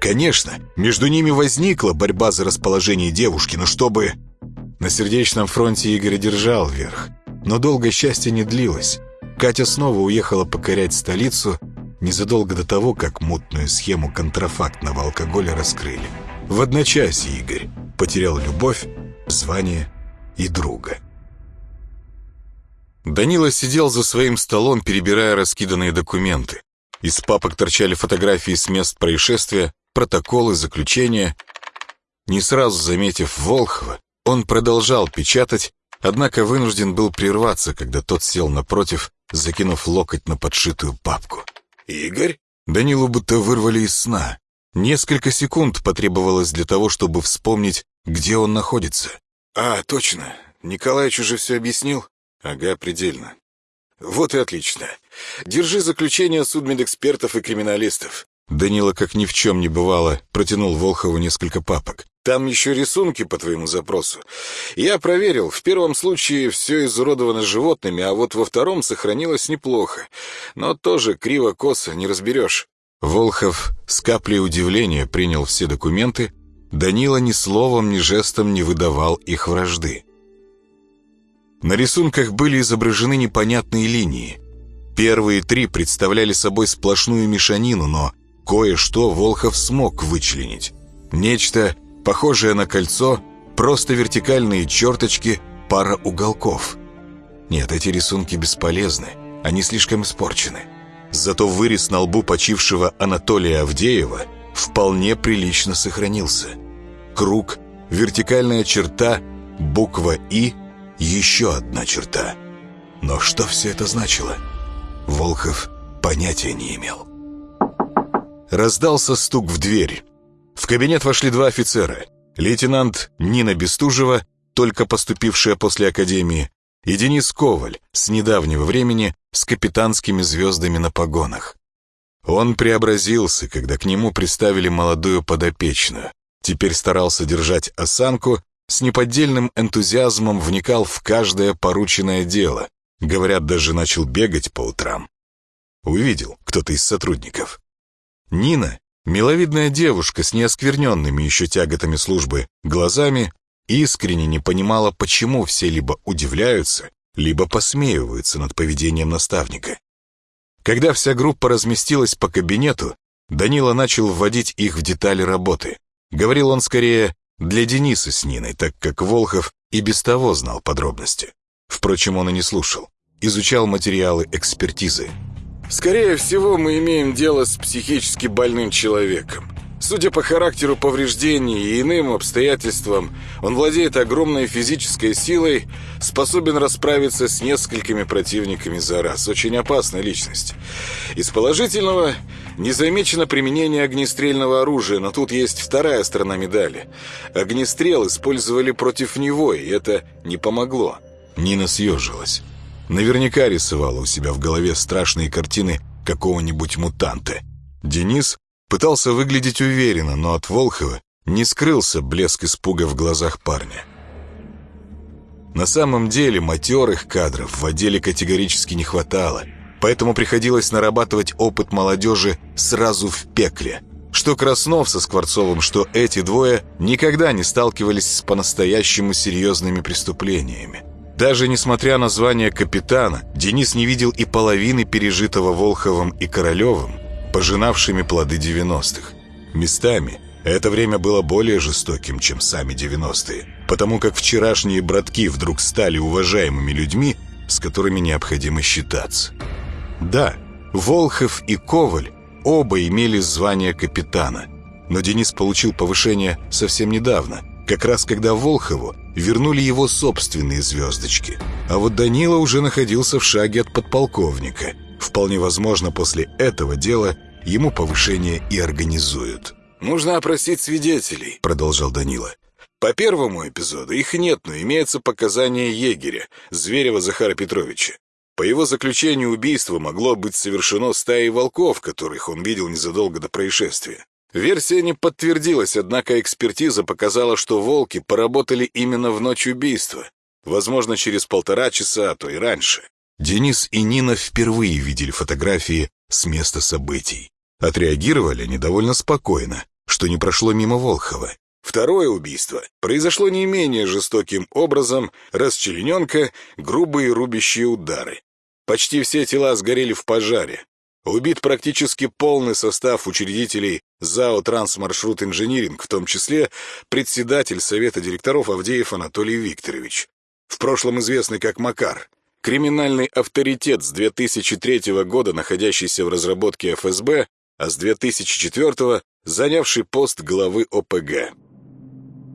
Конечно, между ними возникла борьба за расположение девушки, но чтобы... На сердечном фронте Игорь держал верх. Но долго счастье не длилось. Катя снова уехала покорять столицу незадолго до того, как мутную схему контрафактного алкоголя раскрыли. В одночасье Игорь потерял любовь, звание и друга. Данила сидел за своим столом, перебирая раскиданные документы. Из папок торчали фотографии с мест происшествия, протоколы, заключения. Не сразу заметив Волхова, он продолжал печатать, однако вынужден был прерваться, когда тот сел напротив, закинув локоть на подшитую папку. «Игорь?» Данилу будто вырвали из сна. Несколько секунд потребовалось для того, чтобы вспомнить, где он находится. «А, точно. Николаевич уже все объяснил?» «Ага, предельно». «Вот и отлично. Держи заключение судмедэкспертов и криминалистов». Данила, как ни в чем не бывало, протянул Волхову несколько папок. Там еще рисунки по твоему запросу. Я проверил. В первом случае все изуродовано животными, а вот во втором сохранилось неплохо. Но тоже криво-косо, не разберешь. Волхов с каплей удивления принял все документы. Данила ни словом, ни жестом не выдавал их вражды. На рисунках были изображены непонятные линии. Первые три представляли собой сплошную мешанину, но кое-что Волхов смог вычленить. Нечто, похожее на кольцо, просто вертикальные черточки, пара уголков. Нет, эти рисунки бесполезны, они слишком испорчены. Зато вырез на лбу почившего Анатолия Авдеева вполне прилично сохранился. Круг, вертикальная черта, буква «И», еще одна черта. Но что все это значило? Волхов понятия не имел. Раздался стук в дверь. В кабинет вошли два офицера. Лейтенант Нина Бестужева, только поступившая после академии, и Денис Коваль, с недавнего времени, с капитанскими звездами на погонах. Он преобразился, когда к нему приставили молодую подопечную. Теперь старался держать осанку, с неподдельным энтузиазмом вникал в каждое порученное дело. Говорят, даже начал бегать по утрам. Увидел кто-то из сотрудников. Нина, миловидная девушка с неоскверненными еще тяготами службы глазами, искренне не понимала, почему все либо удивляются, либо посмеиваются над поведением наставника. Когда вся группа разместилась по кабинету, Данила начал вводить их в детали работы. Говорил он скорее для Дениса с Ниной, так как Волхов и без того знал подробности. Впрочем, он и не слушал. Изучал материалы экспертизы. Скорее всего, мы имеем дело с психически больным человеком. Судя по характеру повреждений и иным обстоятельствам, он владеет огромной физической силой, способен расправиться с несколькими противниками за раз. Очень опасная личность. Из положительного не замечено применение огнестрельного оружия, но тут есть вторая сторона медали. Огнестрел использовали против него, и это не помогло. Нина съежилась. Наверняка рисовала у себя в голове страшные картины какого-нибудь мутанта. Денис пытался выглядеть уверенно, но от Волхова не скрылся блеск испуга в глазах парня. На самом деле матерых кадров в отделе категорически не хватало, поэтому приходилось нарабатывать опыт молодежи сразу в пекле. Что Краснов со Скворцовым, что эти двое никогда не сталкивались с по-настоящему серьезными преступлениями. Даже несмотря на звание капитана, Денис не видел и половины пережитого Волховым и Королевым, пожинавшими плоды 90-х. Местами это время было более жестоким, чем сами 90-е, потому как вчерашние братки вдруг стали уважаемыми людьми, с которыми необходимо считаться. Да, Волхов и Коваль оба имели звание капитана, но Денис получил повышение совсем недавно, как раз когда Волхову вернули его собственные звездочки. А вот Данила уже находился в шаге от подполковника. Вполне возможно, после этого дела ему повышение и организуют. «Нужно опросить свидетелей», — продолжал Данила. «По первому эпизоду их нет, но имеется показания егеря, Зверева Захара Петровича. По его заключению убийство могло быть совершено стаей волков, которых он видел незадолго до происшествия. Версия не подтвердилась, однако экспертиза показала, что волки поработали именно в ночь убийства. Возможно, через полтора часа, а то и раньше. Денис и Нина впервые видели фотографии с места событий. Отреагировали они довольно спокойно, что не прошло мимо Волхова. Второе убийство произошло не менее жестоким образом, расчлененка, грубые рубящие удары. Почти все тела сгорели в пожаре. Убит практически полный состав учредителей ЗАО «Трансмаршрут Инжиниринг», в том числе председатель Совета директоров Авдеев Анатолий Викторович, в прошлом известный как Макар, криминальный авторитет с 2003 года, находящийся в разработке ФСБ, а с 2004 занявший пост главы ОПГ.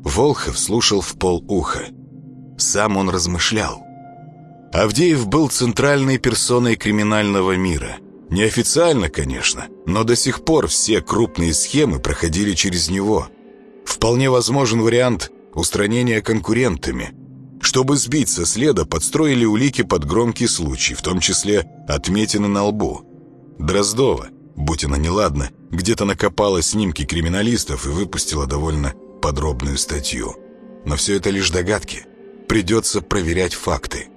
Волхов слушал в полуха. Сам он размышлял. Авдеев был центральной персоной криминального мира – Неофициально, конечно, но до сих пор все крупные схемы проходили через него. Вполне возможен вариант устранения конкурентами. Чтобы сбить со следа, подстроили улики под громкий случай, в том числе отметины на лбу. Дроздова, будь она неладна, где-то накопала снимки криминалистов и выпустила довольно подробную статью. Но все это лишь догадки. Придется проверять факты.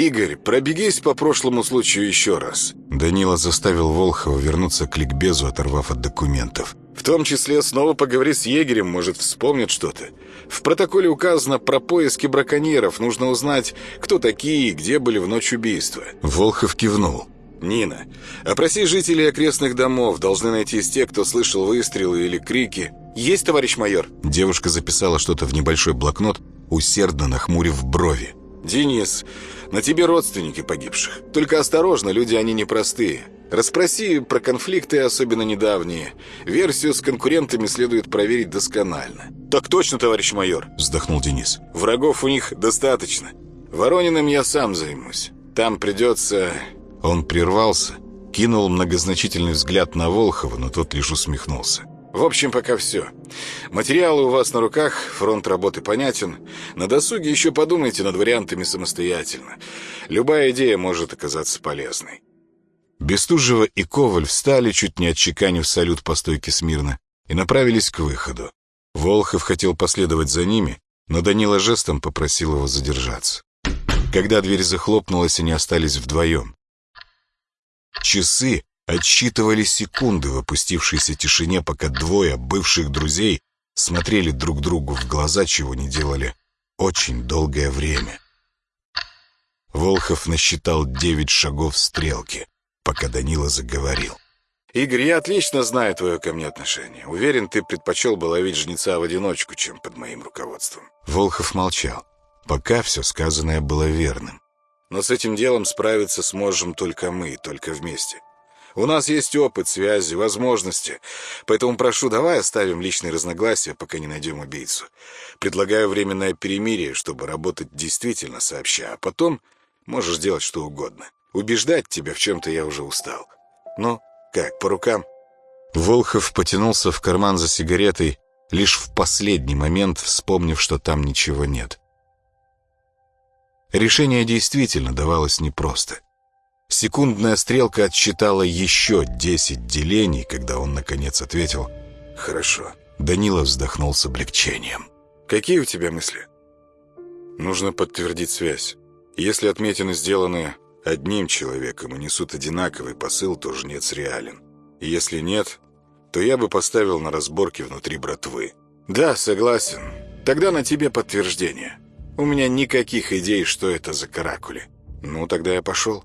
«Игорь, пробегись по прошлому случаю еще раз». Данила заставил Волхова вернуться к ликбезу, оторвав от документов. «В том числе снова поговори с егерем, может, вспомнит что-то. В протоколе указано про поиски браконьеров. Нужно узнать, кто такие и где были в ночь убийства». Волхов кивнул. «Нина, опроси жителей окрестных домов. Должны найтись те, кто слышал выстрелы или крики». «Есть, товарищ майор». Девушка записала что-то в небольшой блокнот, усердно нахмурив брови. «Денис, на тебе родственники погибших. Только осторожно, люди они непростые. Расспроси про конфликты, особенно недавние. Версию с конкурентами следует проверить досконально». «Так точно, товарищ майор», — вздохнул Денис. «Врагов у них достаточно. Ворониным я сам займусь. Там придется...» Он прервался, кинул многозначительный взгляд на Волхова, но тот лишь усмехнулся. В общем, пока все. Материалы у вас на руках, фронт работы понятен. На досуге еще подумайте над вариантами самостоятельно. Любая идея может оказаться полезной. Бестужева и Коваль встали, чуть не отчеканив салют по стойке смирно, и направились к выходу. Волхов хотел последовать за ними, но Данила жестом попросил его задержаться. Когда дверь захлопнулась, они остались вдвоем. Часы отсчитывали секунды в опустившейся тишине, пока двое бывших друзей смотрели друг другу в глаза, чего не делали очень долгое время. Волхов насчитал девять шагов стрелки, пока Данила заговорил. «Игорь, я отлично знаю твое ко мне отношение. Уверен, ты предпочел бы ловить жнеца в одиночку, чем под моим руководством». Волхов молчал. Пока все сказанное было верным. «Но с этим делом справиться сможем только мы, только вместе. У нас есть опыт, связи, возможности. Поэтому прошу, давай оставим личные разногласия, пока не найдем убийцу. Предлагаю временное перемирие, чтобы работать действительно сообща, а потом можешь делать что угодно. Убеждать тебя в чем-то я уже устал. Ну, как, по рукам?» Волхов потянулся в карман за сигаретой, лишь в последний момент вспомнив, что там ничего нет. Решение действительно давалось непросто. Секундная стрелка отсчитала еще десять делений, когда он, наконец, ответил «Хорошо». Данила вздохнул с облегчением. «Какие у тебя мысли?» «Нужно подтвердить связь. Если отметины сделаны одним человеком и несут одинаковый посыл, то жнец реален. Если нет, то я бы поставил на разборки внутри братвы». «Да, согласен. Тогда на тебе подтверждение. У меня никаких идей, что это за каракули. Ну, тогда я пошел».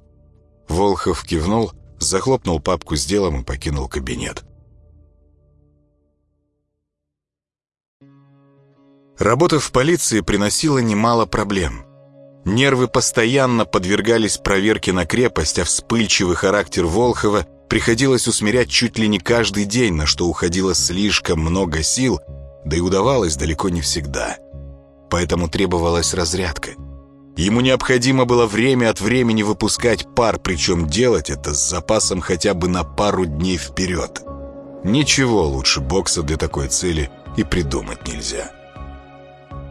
Волхов кивнул, захлопнул папку с делом и покинул кабинет. Работа в полиции приносила немало проблем. Нервы постоянно подвергались проверке на крепость, а вспыльчивый характер Волхова приходилось усмирять чуть ли не каждый день, на что уходило слишком много сил, да и удавалось далеко не всегда. Поэтому требовалась разрядка – Ему необходимо было время от времени выпускать пар, причем делать это с запасом хотя бы на пару дней вперед. Ничего лучше бокса для такой цели и придумать нельзя.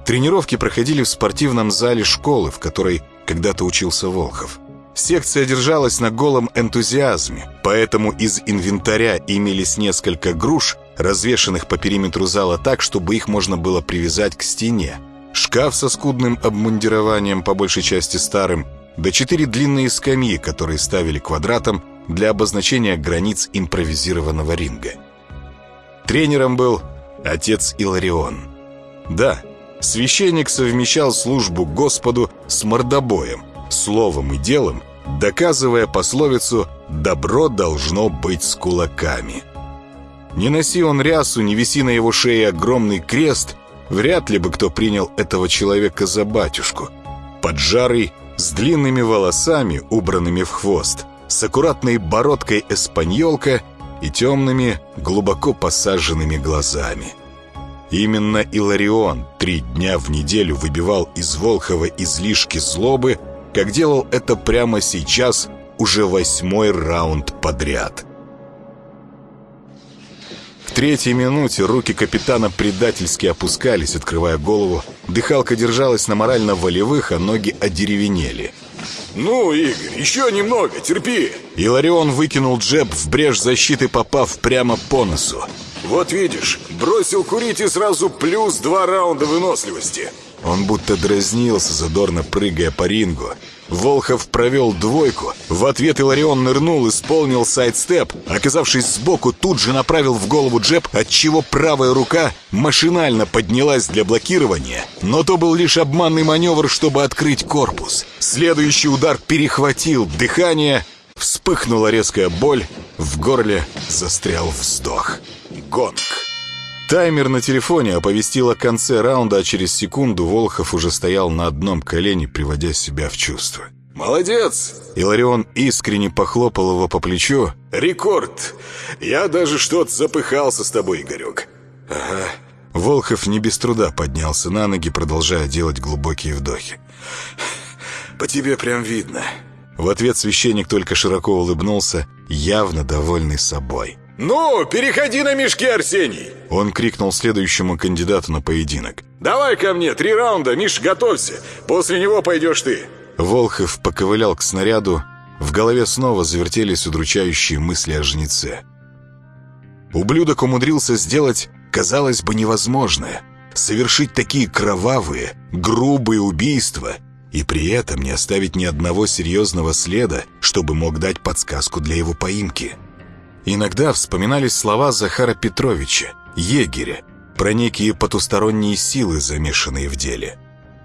Тренировки проходили в спортивном зале школы, в которой когда-то учился Волхов. Секция держалась на голом энтузиазме, поэтому из инвентаря имелись несколько груш, развешанных по периметру зала так, чтобы их можно было привязать к стене, шкаф со скудным обмундированием, по большей части старым, да четыре длинные скамьи, которые ставили квадратом для обозначения границ импровизированного ринга. Тренером был отец Иларион. Да, священник совмещал службу Господу с мордобоем, словом и делом, доказывая пословицу «добро должно быть с кулаками». Не носи он рясу, не виси на его шее огромный крест – Вряд ли бы кто принял этого человека за батюшку. Поджарый, с длинными волосами, убранными в хвост, с аккуратной бородкой эспаньолка и темными, глубоко посаженными глазами. Именно Иларион три дня в неделю выбивал из Волхова излишки злобы, как делал это прямо сейчас, уже восьмой раунд подряд. Третьей минуте руки капитана предательски опускались, открывая голову. Дыхалка держалась на морально-волевых, а ноги одеревенели. «Ну, Игорь, еще немного, терпи!» Иларион выкинул джеб в брешь защиты, попав прямо по носу. «Вот видишь, бросил курить и сразу плюс два раунда выносливости!» Он будто дразнился, задорно прыгая по рингу. Волхов провел двойку. В ответ Иларион нырнул, исполнил сайдстеп. Оказавшись сбоку, тут же направил в голову джеб, отчего правая рука машинально поднялась для блокирования. Но то был лишь обманный маневр, чтобы открыть корпус. Следующий удар перехватил дыхание. Вспыхнула резкая боль. В горле застрял вздох. Гонг. Таймер на телефоне оповестил о конце раунда, а через секунду Волхов уже стоял на одном колене, приводя себя в чувство. «Молодец!» Иларион искренне похлопал его по плечу. «Рекорд! Я даже что-то запыхался с тобой, Игорек». «Ага». Волхов не без труда поднялся на ноги, продолжая делать глубокие вдохи. «По тебе прям видно». В ответ священник только широко улыбнулся, явно довольный собой. «Ну, переходи на мешки, Арсений!» Он крикнул следующему кандидату на поединок. «Давай ко мне, три раунда, Миш, готовься. После него пойдешь ты». Волхов поковылял к снаряду. В голове снова завертелись удручающие мысли о жнеце. Ублюдок умудрился сделать, казалось бы, невозможное. Совершить такие кровавые, грубые убийства и при этом не оставить ни одного серьезного следа, чтобы мог дать подсказку для его поимки. Иногда вспоминались слова Захара Петровича, егеря, про некие потусторонние силы, замешанные в деле.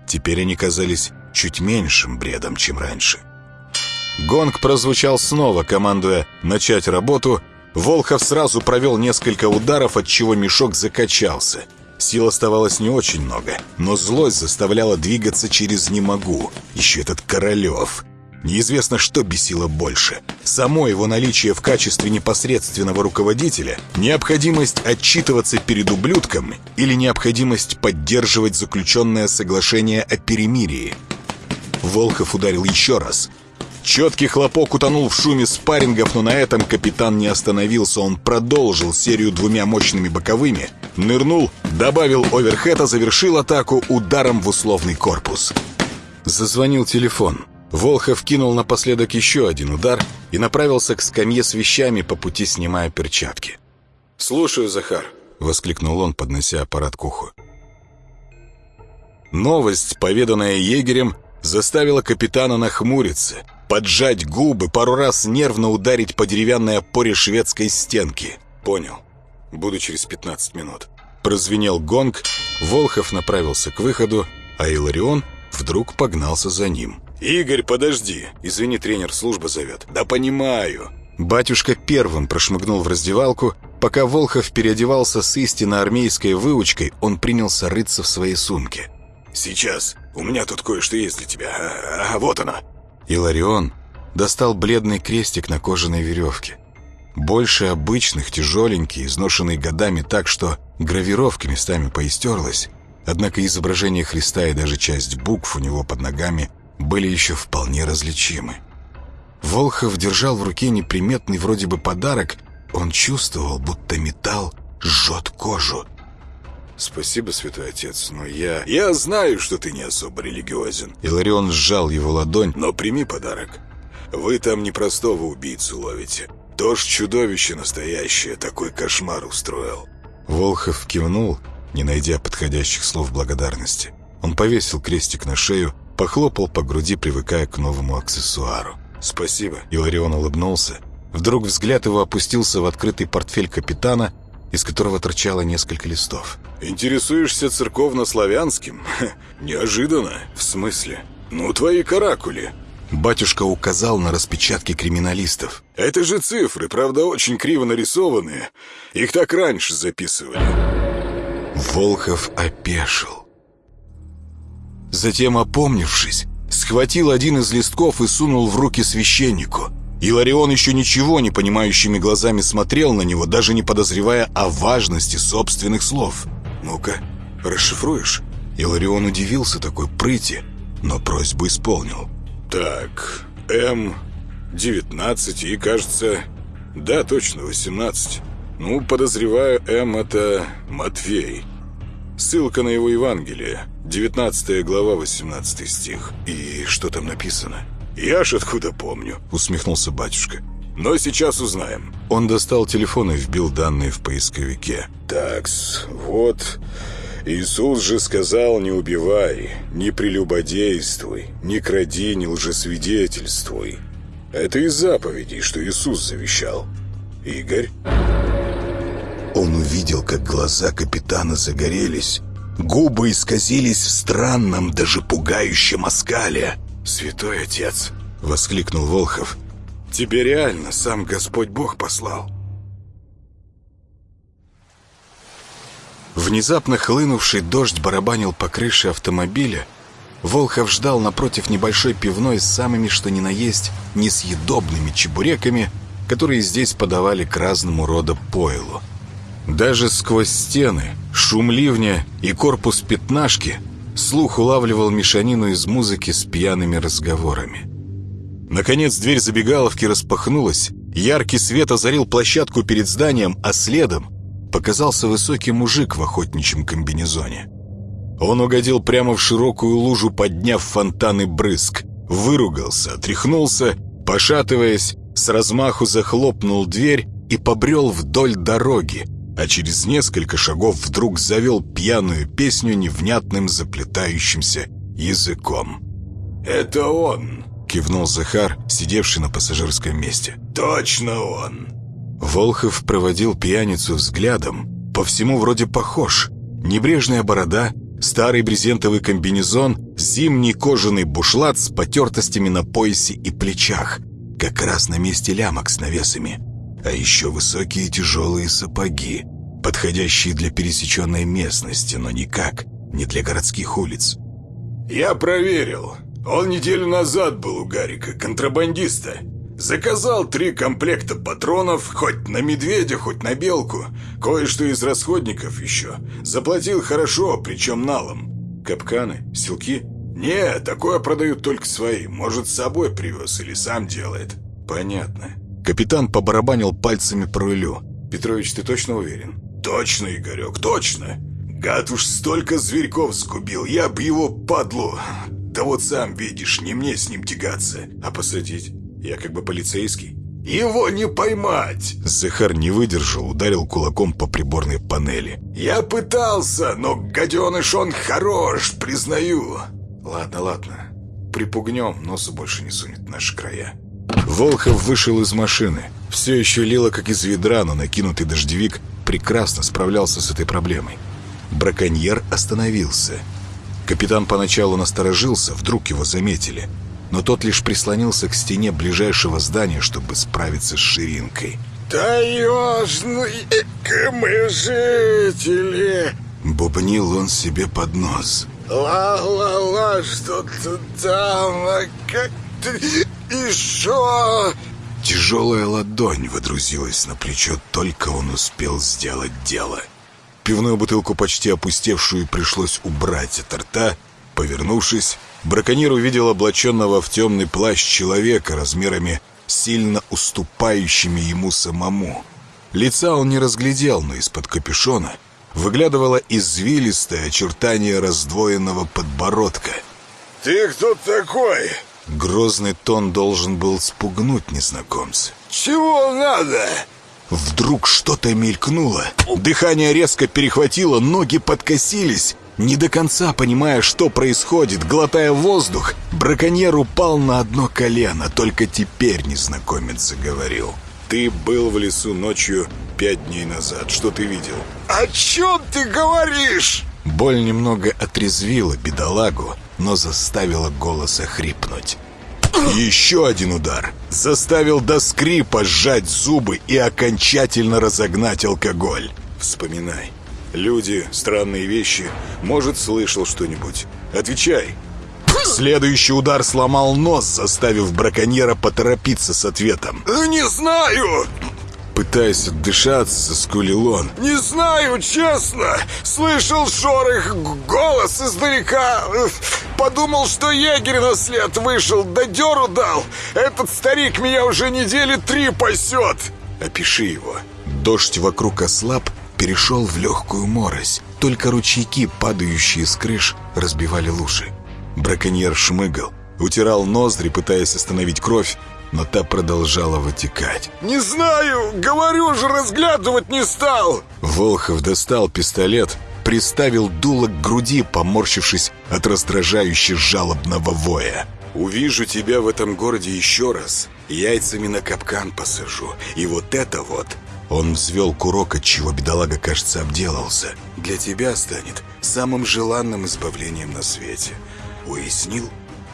Теперь они казались чуть меньшим бредом, чем раньше. Гонг прозвучал снова, командуя «начать работу». Волхов сразу провел несколько ударов, от чего мешок закачался. Сил оставалось не очень много, но злость заставляла двигаться через «не могу». Еще этот Королев. Неизвестно, что бесило больше. Само его наличие в качестве непосредственного руководителя, необходимость отчитываться перед ублюдком или необходимость поддерживать заключенное соглашение о перемирии. Волхов ударил еще раз. Четкий хлопок утонул в шуме спаррингов, но на этом капитан не остановился. Он продолжил серию двумя мощными боковыми, нырнул, добавил оверхета, завершил атаку ударом в условный корпус. Зазвонил телефон. Волхов кинул напоследок еще один удар и направился к скамье с вещами, по пути снимая перчатки. «Слушаю, Захар», — воскликнул он, поднося аппарат к уху. Новость, поведанная егерем, заставила капитана нахмуриться, поджать губы, пару раз нервно ударить по деревянной опоре шведской стенки. «Понял. Буду через 15 минут». Прозвенел гонг, Волхов направился к выходу, а Иларион вдруг погнался за ним. «Игорь, подожди! Извини, тренер, служба зовет». «Да понимаю!» Батюшка первым прошмыгнул в раздевалку. Пока Волхов переодевался с истинно армейской выучкой, он принялся рыться в своей сумке. «Сейчас. У меня тут кое-что есть для тебя. А, а вот она». Иларион достал бледный крестик на кожаной веревке. Больше обычных, тяжеленький, изношенный годами так, что гравировка местами поистерлась. Однако изображение Христа и даже часть букв у него под ногами были еще вполне различимы. Волхов держал в руке неприметный вроде бы подарок. Он чувствовал, будто металл жжет кожу. «Спасибо, святой отец, но я... Я знаю, что ты не особо религиозен». Иларион сжал его ладонь. «Но прими подарок. Вы там не простого убийцу ловите. Ж чудовище настоящее такой кошмар устроил». Волхов кивнул, не найдя подходящих слов благодарности. Он повесил крестик на шею, похлопал по груди, привыкая к новому аксессуару. «Спасибо». Иларион улыбнулся. Вдруг взгляд его опустился в открытый портфель капитана, из которого торчало несколько листов. «Интересуешься церковно-славянским? Неожиданно. В смысле? Ну, твои каракули». Батюшка указал на распечатки криминалистов. «Это же цифры, правда, очень криво нарисованные. Их так раньше записывали». Волхов опешил. Затем, опомнившись, схватил один из листков и сунул в руки священнику. Иларион еще ничего не понимающими глазами смотрел на него, даже не подозревая о важности собственных слов. «Ну-ка, расшифруешь?» Иларион удивился такой прыти, но просьбу исполнил. «Так, М, 19 и, кажется, да, точно, 18. Ну, подозреваю, М это Матфей. Ссылка на его Евангелие, 19 глава, 18 стих. И что там написано? Я ж откуда помню, усмехнулся батюшка. Но сейчас узнаем. Он достал телефон и вбил данные в поисковике. Такс, вот... Иисус же сказал, не убивай, не прелюбодействуй, не кради, не лжесвидетельствуй. Это из заповедей, что Иисус завещал. Игорь? Он увидел, как глаза капитана загорелись. Губы исказились в странном, даже пугающем оскале. «Святой Отец!» — воскликнул Волхов. «Тебе реально сам Господь Бог послал?» Внезапно хлынувший дождь барабанил по крыше автомобиля. Волхов ждал напротив небольшой пивной с самыми что ни на есть несъедобными чебуреками, которые здесь подавали к разному рода пойлу. Даже сквозь стены, шум ливня и корпус пятнашки слух улавливал мешанину из музыки с пьяными разговорами. Наконец дверь забегаловки распахнулась, яркий свет озарил площадку перед зданием, а следом показался высокий мужик в охотничьем комбинезоне. Он угодил прямо в широкую лужу, подняв фонтан и брызг, выругался, отряхнулся, пошатываясь, с размаху захлопнул дверь и побрел вдоль дороги, а через несколько шагов вдруг завел пьяную песню невнятным заплетающимся языком. «Это он!» — кивнул Захар, сидевший на пассажирском месте. «Точно он!» Волхов проводил пьяницу взглядом. По всему вроде похож. Небрежная борода, старый брезентовый комбинезон, зимний кожаный бушлат с потертостями на поясе и плечах. Как раз на месте лямок с навесами. А еще высокие тяжелые сапоги, подходящие для пересеченной местности, но никак не для городских улиц. «Я проверил. Он неделю назад был у Гарика, контрабандиста. Заказал три комплекта патронов, хоть на медведя, хоть на белку. Кое-что из расходников еще. Заплатил хорошо, причем налом. Капканы? Силки? Не, такое продают только свои. Может, с собой привез или сам делает. Понятно. Капитан побарабанил пальцами по рулю. Петрович, ты точно уверен? Точно, Игорек, точно. Гад уж столько зверьков сгубил, я б его падлу. Да вот сам видишь, не мне с ним тягаться. А посадить? Я как бы полицейский. Его не поймать!» Захар не выдержал, ударил кулаком по приборной панели. «Я пытался, но гаденыш он хорош, признаю!» «Ладно, ладно. Припугнем, носу больше не сунет наши края». Волхов вышел из машины. Все еще лило, как из ведра, но накинутый дождевик прекрасно справлялся с этой проблемой. Браконьер остановился. Капитан поначалу насторожился, вдруг его заметили – но тот лишь прислонился к стене ближайшего здания, чтобы справиться с ширинкой. «Таежные мы жители!» Бубнил он себе под нос. «Ла-ла-ла, что-то там, а как ты еще...» Тяжелая ладонь водрузилась на плечо, только он успел сделать дело. Пивную бутылку, почти опустевшую, пришлось убрать от рта. Повернувшись, браконьер увидел облаченного в темный плащ человека размерами сильно уступающими ему самому. Лица он не разглядел, но из-под капюшона выглядывало извилистое очертание раздвоенного подбородка. «Ты кто такой?» Грозный тон должен был спугнуть незнакомца. «Чего надо?» Вдруг что-то мелькнуло. Дыхание резко перехватило, ноги подкосились. Не до конца понимая, что происходит, глотая воздух, браконьер упал на одно колено. Только теперь незнакомец заговорил. «Ты был в лесу ночью пять дней назад. Что ты видел?» «О чем ты говоришь?» Боль немного отрезвила бедолагу, но заставила голос охрипнуть. Еще один удар заставил до скрипа сжать зубы и окончательно разогнать алкоголь. Вспоминай, Люди, странные вещи. Может, слышал что-нибудь. Отвечай. Следующий удар сломал нос, заставив браконьера поторопиться с ответом. «Не знаю!» Пытаясь отдышаться, скулил он. «Не знаю, честно! Слышал шорох, голос издалека. Подумал, что егерь на след вышел, да дёру дал. Этот старик меня уже недели три пасет!» «Опиши его». Дождь вокруг ослаб, перешел в легкую морось. Только ручейки, падающие с крыш, разбивали лужи. Браконьер шмыгал, утирал ноздри, пытаясь остановить кровь, но та продолжала вытекать. «Не знаю! Говорю же, разглядывать не стал!» Волхов достал пистолет, приставил дуло к груди, поморщившись от раздражающе жалобного воя. «Увижу тебя в этом городе еще раз, яйцами на капкан посажу, и вот это вот он взвел курок, от чего бедолага, кажется, обделался. «Для тебя станет самым желанным избавлением на свете». Уяснил?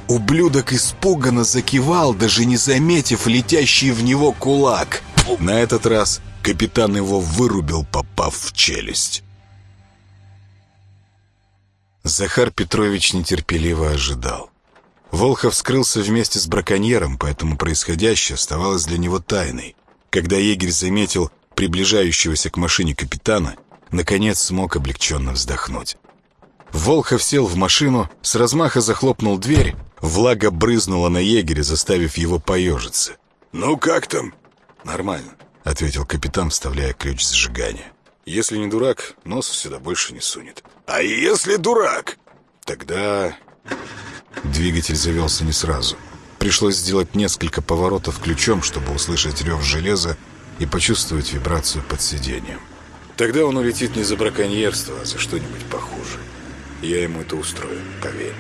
Ублюдок испуганно закивал, даже не заметив летящий в него кулак. На этот раз капитан его вырубил, попав в челюсть. Захар Петрович нетерпеливо ожидал. Волхов скрылся вместе с браконьером, поэтому происходящее оставалось для него тайной. Когда егерь заметил приближающегося к машине капитана, наконец смог облегченно вздохнуть. Волхов сел в машину, с размаха захлопнул дверь, влага брызнула на егеря, заставив его поежиться. «Ну как там?» «Нормально», — ответил капитан, вставляя ключ зажигания. «Если не дурак, нос сюда больше не сунет». «А если дурак?» «Тогда...» Двигатель завелся не сразу. Пришлось сделать несколько поворотов ключом, чтобы услышать рев железа и почувствовать вибрацию под сиденьем. Тогда он улетит не за браконьерство, а за что-нибудь похуже. Я ему это устрою, поверь.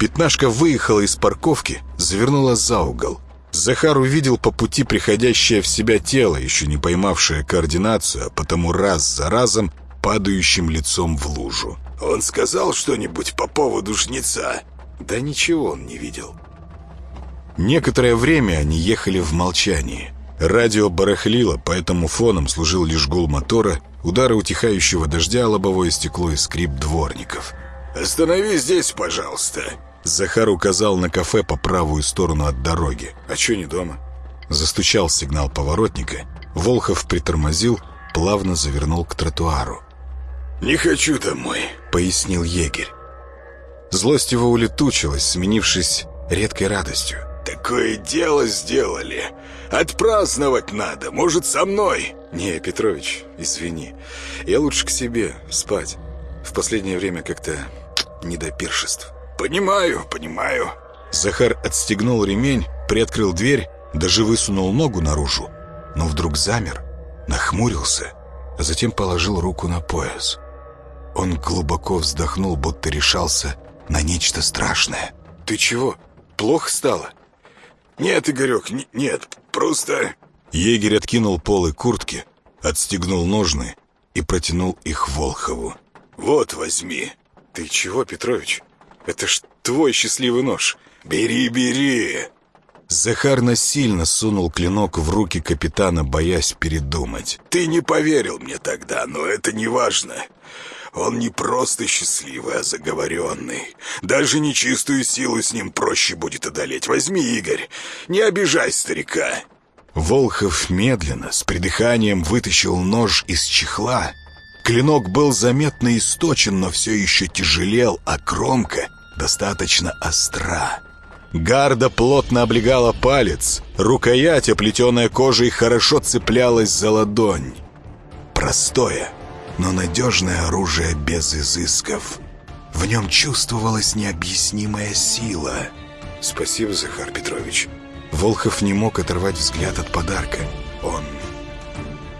Пятнашка выехала из парковки, завернула за угол. Захар увидел по пути приходящее в себя тело, еще не поймавшее координацию, а потому раз за разом падающим лицом в лужу. «Он сказал что-нибудь по поводу жнеца?» Да ничего он не видел. Некоторое время они ехали в молчании. Радио барахлило, поэтому фоном служил лишь гул мотора, удары утихающего дождя, лобовое стекло и скрип дворников. «Останови здесь, пожалуйста!» Захар указал на кафе по правую сторону от дороги. «А чё не дома?» Застучал сигнал поворотника. Волхов притормозил, плавно завернул к тротуару. «Не хочу домой», — пояснил егерь. Злость его улетучилась, сменившись редкой радостью. «Такое дело сделали. Отпраздновать надо. Может, со мной?» «Не, Петрович, извини. Я лучше к себе, спать. В последнее время как-то не до пиршеств». «Понимаю, понимаю». Захар отстегнул ремень, приоткрыл дверь, даже высунул ногу наружу, но вдруг замер, нахмурился, а затем положил руку на пояс. Он глубоко вздохнул, будто решался на нечто страшное. «Ты чего? Плохо стало?» «Нет, Игорек, нет, просто...» Егерь откинул полы куртки, отстегнул ножны и протянул их Волхову. «Вот, возьми». «Ты чего, Петрович? Это ж твой счастливый нож». «Бери, бери!» Захар насильно сунул клинок в руки капитана, боясь передумать. «Ты не поверил мне тогда, но это не важно. Он не просто счастливый, а заговоренный. Даже нечистую силу с ним проще будет одолеть. Возьми, Игорь, не обижай старика». Волхов медленно, с придыханием вытащил нож из чехла. Клинок был заметно источен, но все еще тяжелел, а кромка достаточно остра. Гарда плотно облегала палец, рукоять, оплетенная кожей, хорошо цеплялась за ладонь. Простое, но надежное оружие без изысков. В нем чувствовалась необъяснимая сила. «Спасибо, Захар Петрович». Волхов не мог оторвать взгляд от подарка. Он...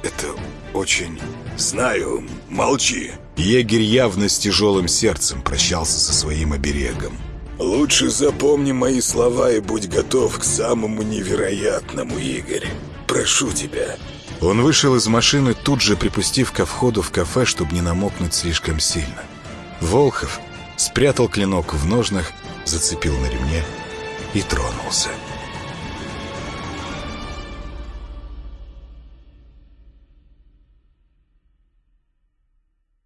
Это очень... «Знаю, молчи». Егерь явно с тяжелым сердцем прощался со своим оберегом. «Лучше запомни мои слова и будь готов к самому невероятному, Игорь. Прошу тебя». Он вышел из машины, тут же припустив ко входу в кафе, чтобы не намокнуть слишком сильно. Волхов спрятал клинок в ножнах, зацепил на ремне и тронулся.